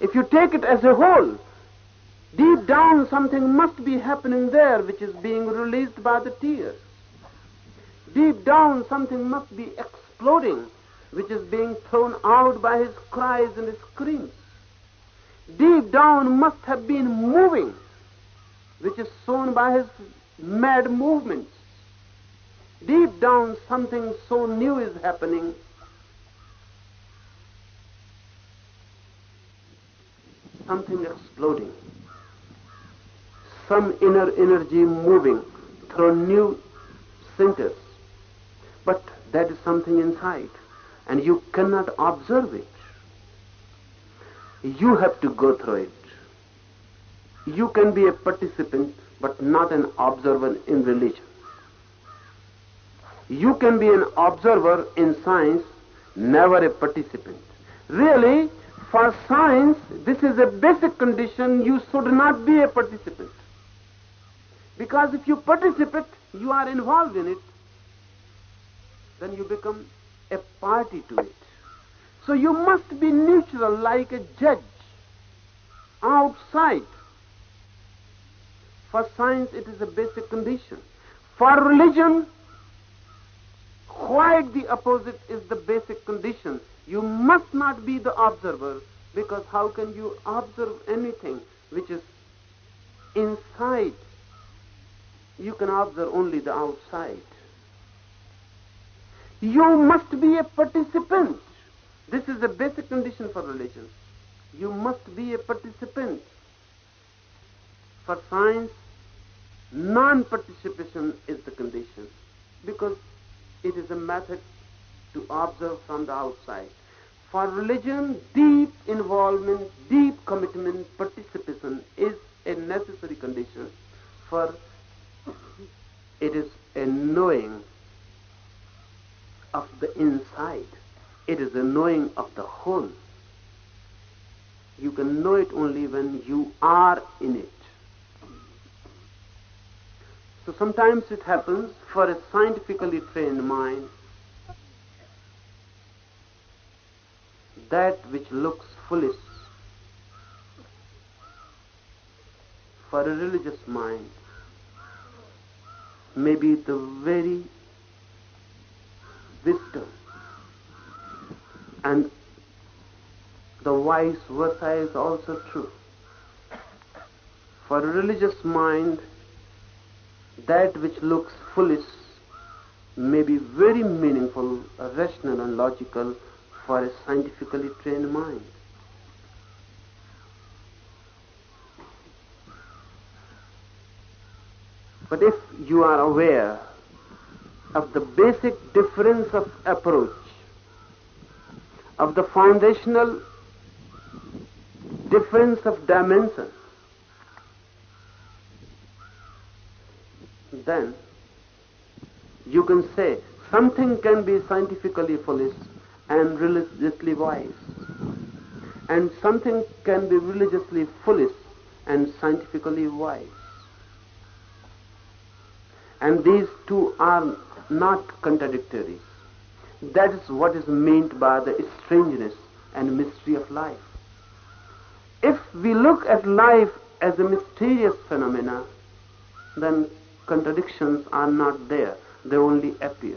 If you take it as a whole, deep down something must be happening there which is being released by the tears. Deep down something must be exploding which is being thrown out by his cries and his screams. Deep down must have been moving, which is shown by his mad movements. Deep down something so new is happening. Something exploding. Some inner energy moving through new centers. But that is something inside and you cannot observe it. You have to go through it. You can be a participant but not an observer in religion. You can be an observer in science, never a participant. Really, for science, this is a basic condition. You should not be a participant. Because if you participate, you are involved in it, then you become a party to it. So you must be neutral like a judge outside. For science, it is a basic condition. For religion, quite the opposite is the basic condition. You must not be the observer because how can you observe anything which is inside? You can observe only the outside. You must be a participant. This is a basic condition for religion. You must be a participant. For science, non-participation is the condition because it is a method to observe from the outside. For religion, deep involvement, deep commitment, participation is a necessary condition for it is a knowing of the inside. It is a knowing of the whole. You can know it only when you are in it. So sometimes it happens for a scientifically trained mind that which looks foolish for a religious mind may be the very wisdom and the vice versa is also true. For a religious mind, that which looks foolish may be very meaningful, rational and logical for a scientifically trained mind. But if you are aware of the basic difference of approach, of the foundational difference of dimension, then you can say something can be scientifically foolish and religiously wise, and something can be religiously foolish and scientifically wise. And these two are not contradictory. That is what is meant by the strangeness and mystery of life. If we look at life as a mysterious phenomena, then contradictions are not there. They only appear.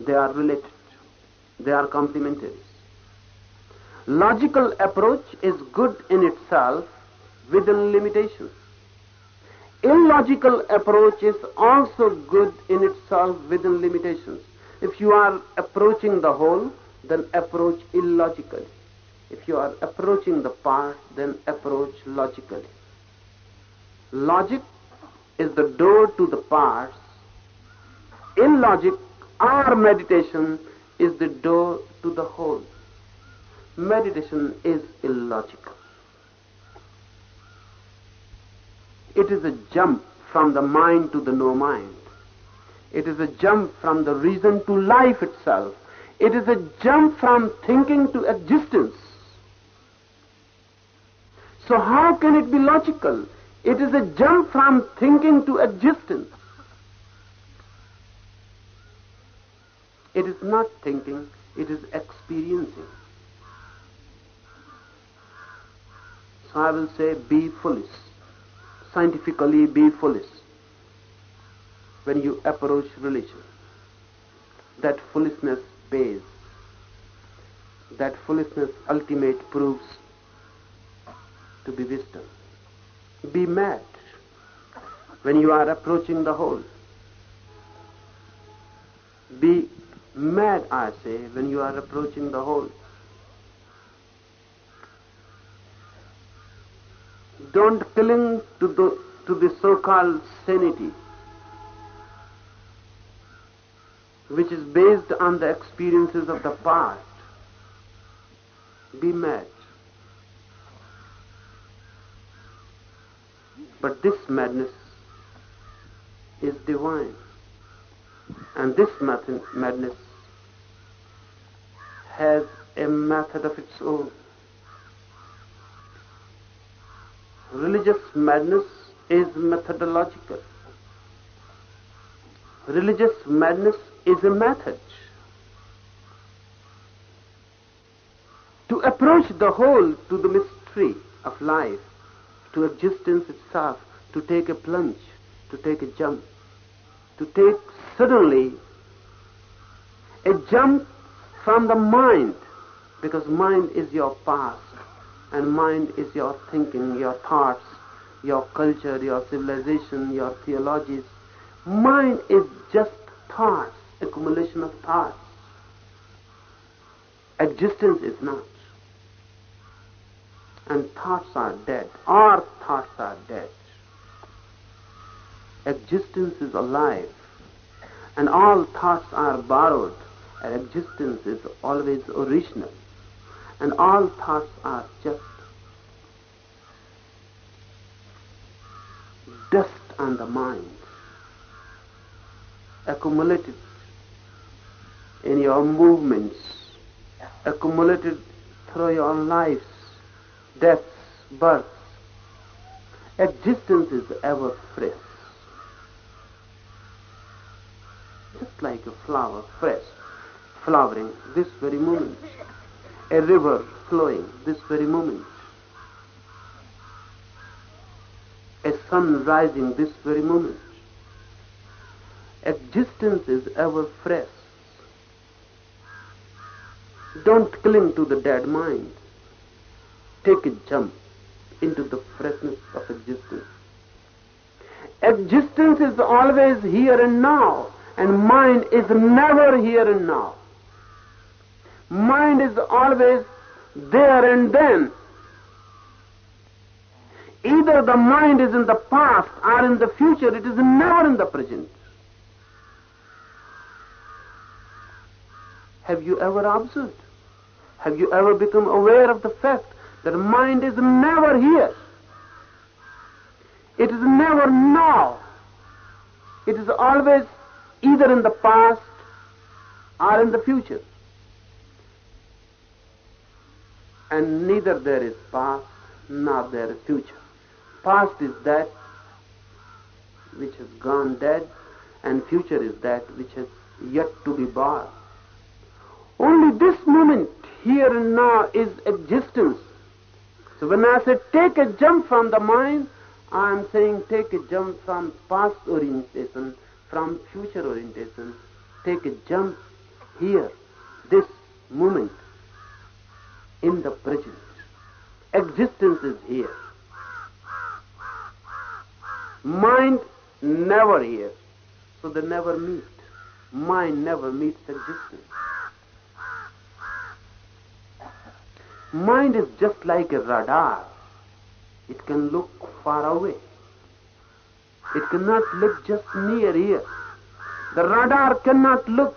They are related. They are complementary. Logical approach is good in itself within limitations. Illogical approach is also good in itself within limitations. If you are approaching the whole, then approach illogically. If you are approaching the part, then approach logically. Logic is the door to the parts. Illogic our meditation is the door to the whole. Meditation is illogical. It is a jump from the mind to the no mind. It is a jump from the reason to life itself. It is a jump from thinking to existence. So how can it be logical? It is a jump from thinking to existence. It is not thinking, it is experiencing. So I will say be foolish. Scientifically be foolish when you approach religion. That foolishness pays. That foolishness ultimate proves to be wisdom. Be mad when you are approaching the whole. Be mad, I say, when you are approaching the whole. Don't cling to the, to the so-called sanity, which is based on the experiences of the past. Be mad. But this madness is divine. And this madness has a method of its own. Religious madness is methodological. Religious madness is a method. To approach the whole to the mystery of life, to existence itself, to take a plunge, to take a jump, to take suddenly a jump from the mind, because mind is your past, and mind is your thinking, your thoughts, your culture, your civilization, your theologies. Mind is just thoughts, accumulation of thoughts. Existence is not. And thoughts are dead. Our thoughts are dead. Existence is alive. And all thoughts are borrowed. And existence is always original. And all thoughts are just dust on the mind, accumulated in your movements, accumulated through your lives, deaths, births, existence is ever fresh. Just like a flower, fresh, flowering this very moment. A river flowing this very moment. A sun rising this very moment. Existence is ever fresh. Don't cling to the dead mind. Take a jump into the freshness of existence. Existence is always here and now, and mind is never here and now. Mind is always there and then. Either the mind is in the past or in the future, it is never in the present. Have you ever observed? Have you ever become aware of the fact that mind is never here? It is never now. It is always either in the past or in the future. And neither there is past nor there is future. Past is that which has gone dead, and future is that which has yet to be born. Only this moment, here and now, is existence. So when I say take a jump from the mind, I am saying take a jump from past orientation, from future orientation. Take a jump here, this moment, in the present. Existence is here. Mind never here. So they never meet. Mind never meets existence. Mind is just like a radar. It can look far away. It cannot look just near here. The radar cannot look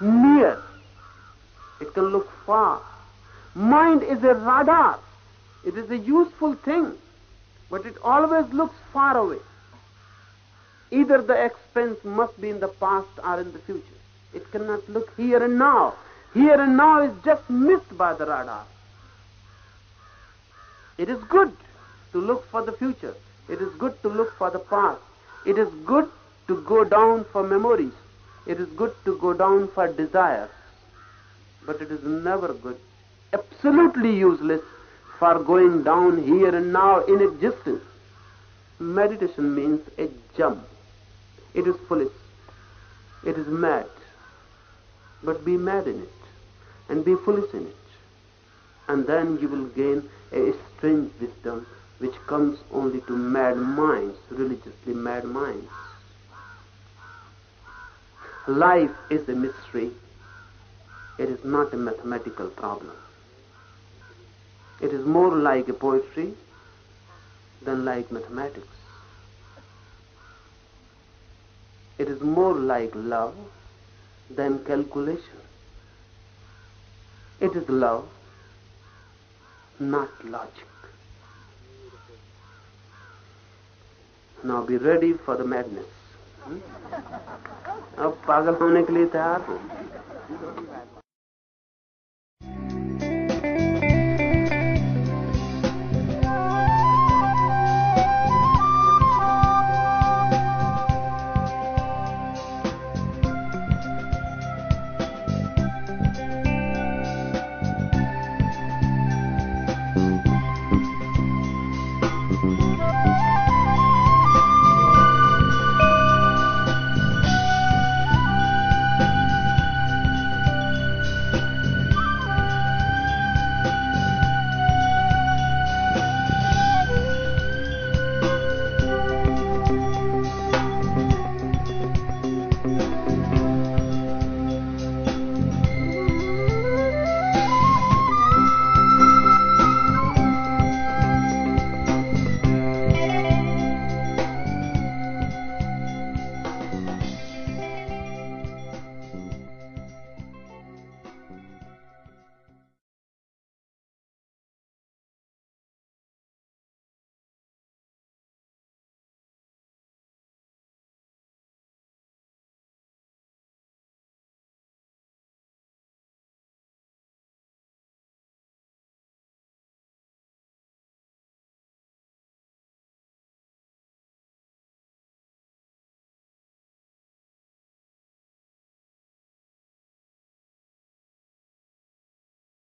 near. It can look far. Mind is a radar. It is a useful thing, but it always looks far away. Either the expense must be in the past or in the future. It cannot look here and now. Here and now is just missed by the radar. It is good to look for the future. It is good to look for the past. It is good to go down for memories. It is good to go down for desires. But it is never good, absolutely useless for going down here and now in existence. Meditation means a jump. It is foolish. It is mad. But be mad in it and be foolish in it. And then you will gain a strange wisdom which comes only to mad minds, religiously mad minds. Life is a mystery. It is not a mathematical problem. It is more like a poetry than like mathematics. It is more like love than calculation. It is love, not logic. Now be ready for the madness. Hmm? अब पागल होने के लिए तैयार हो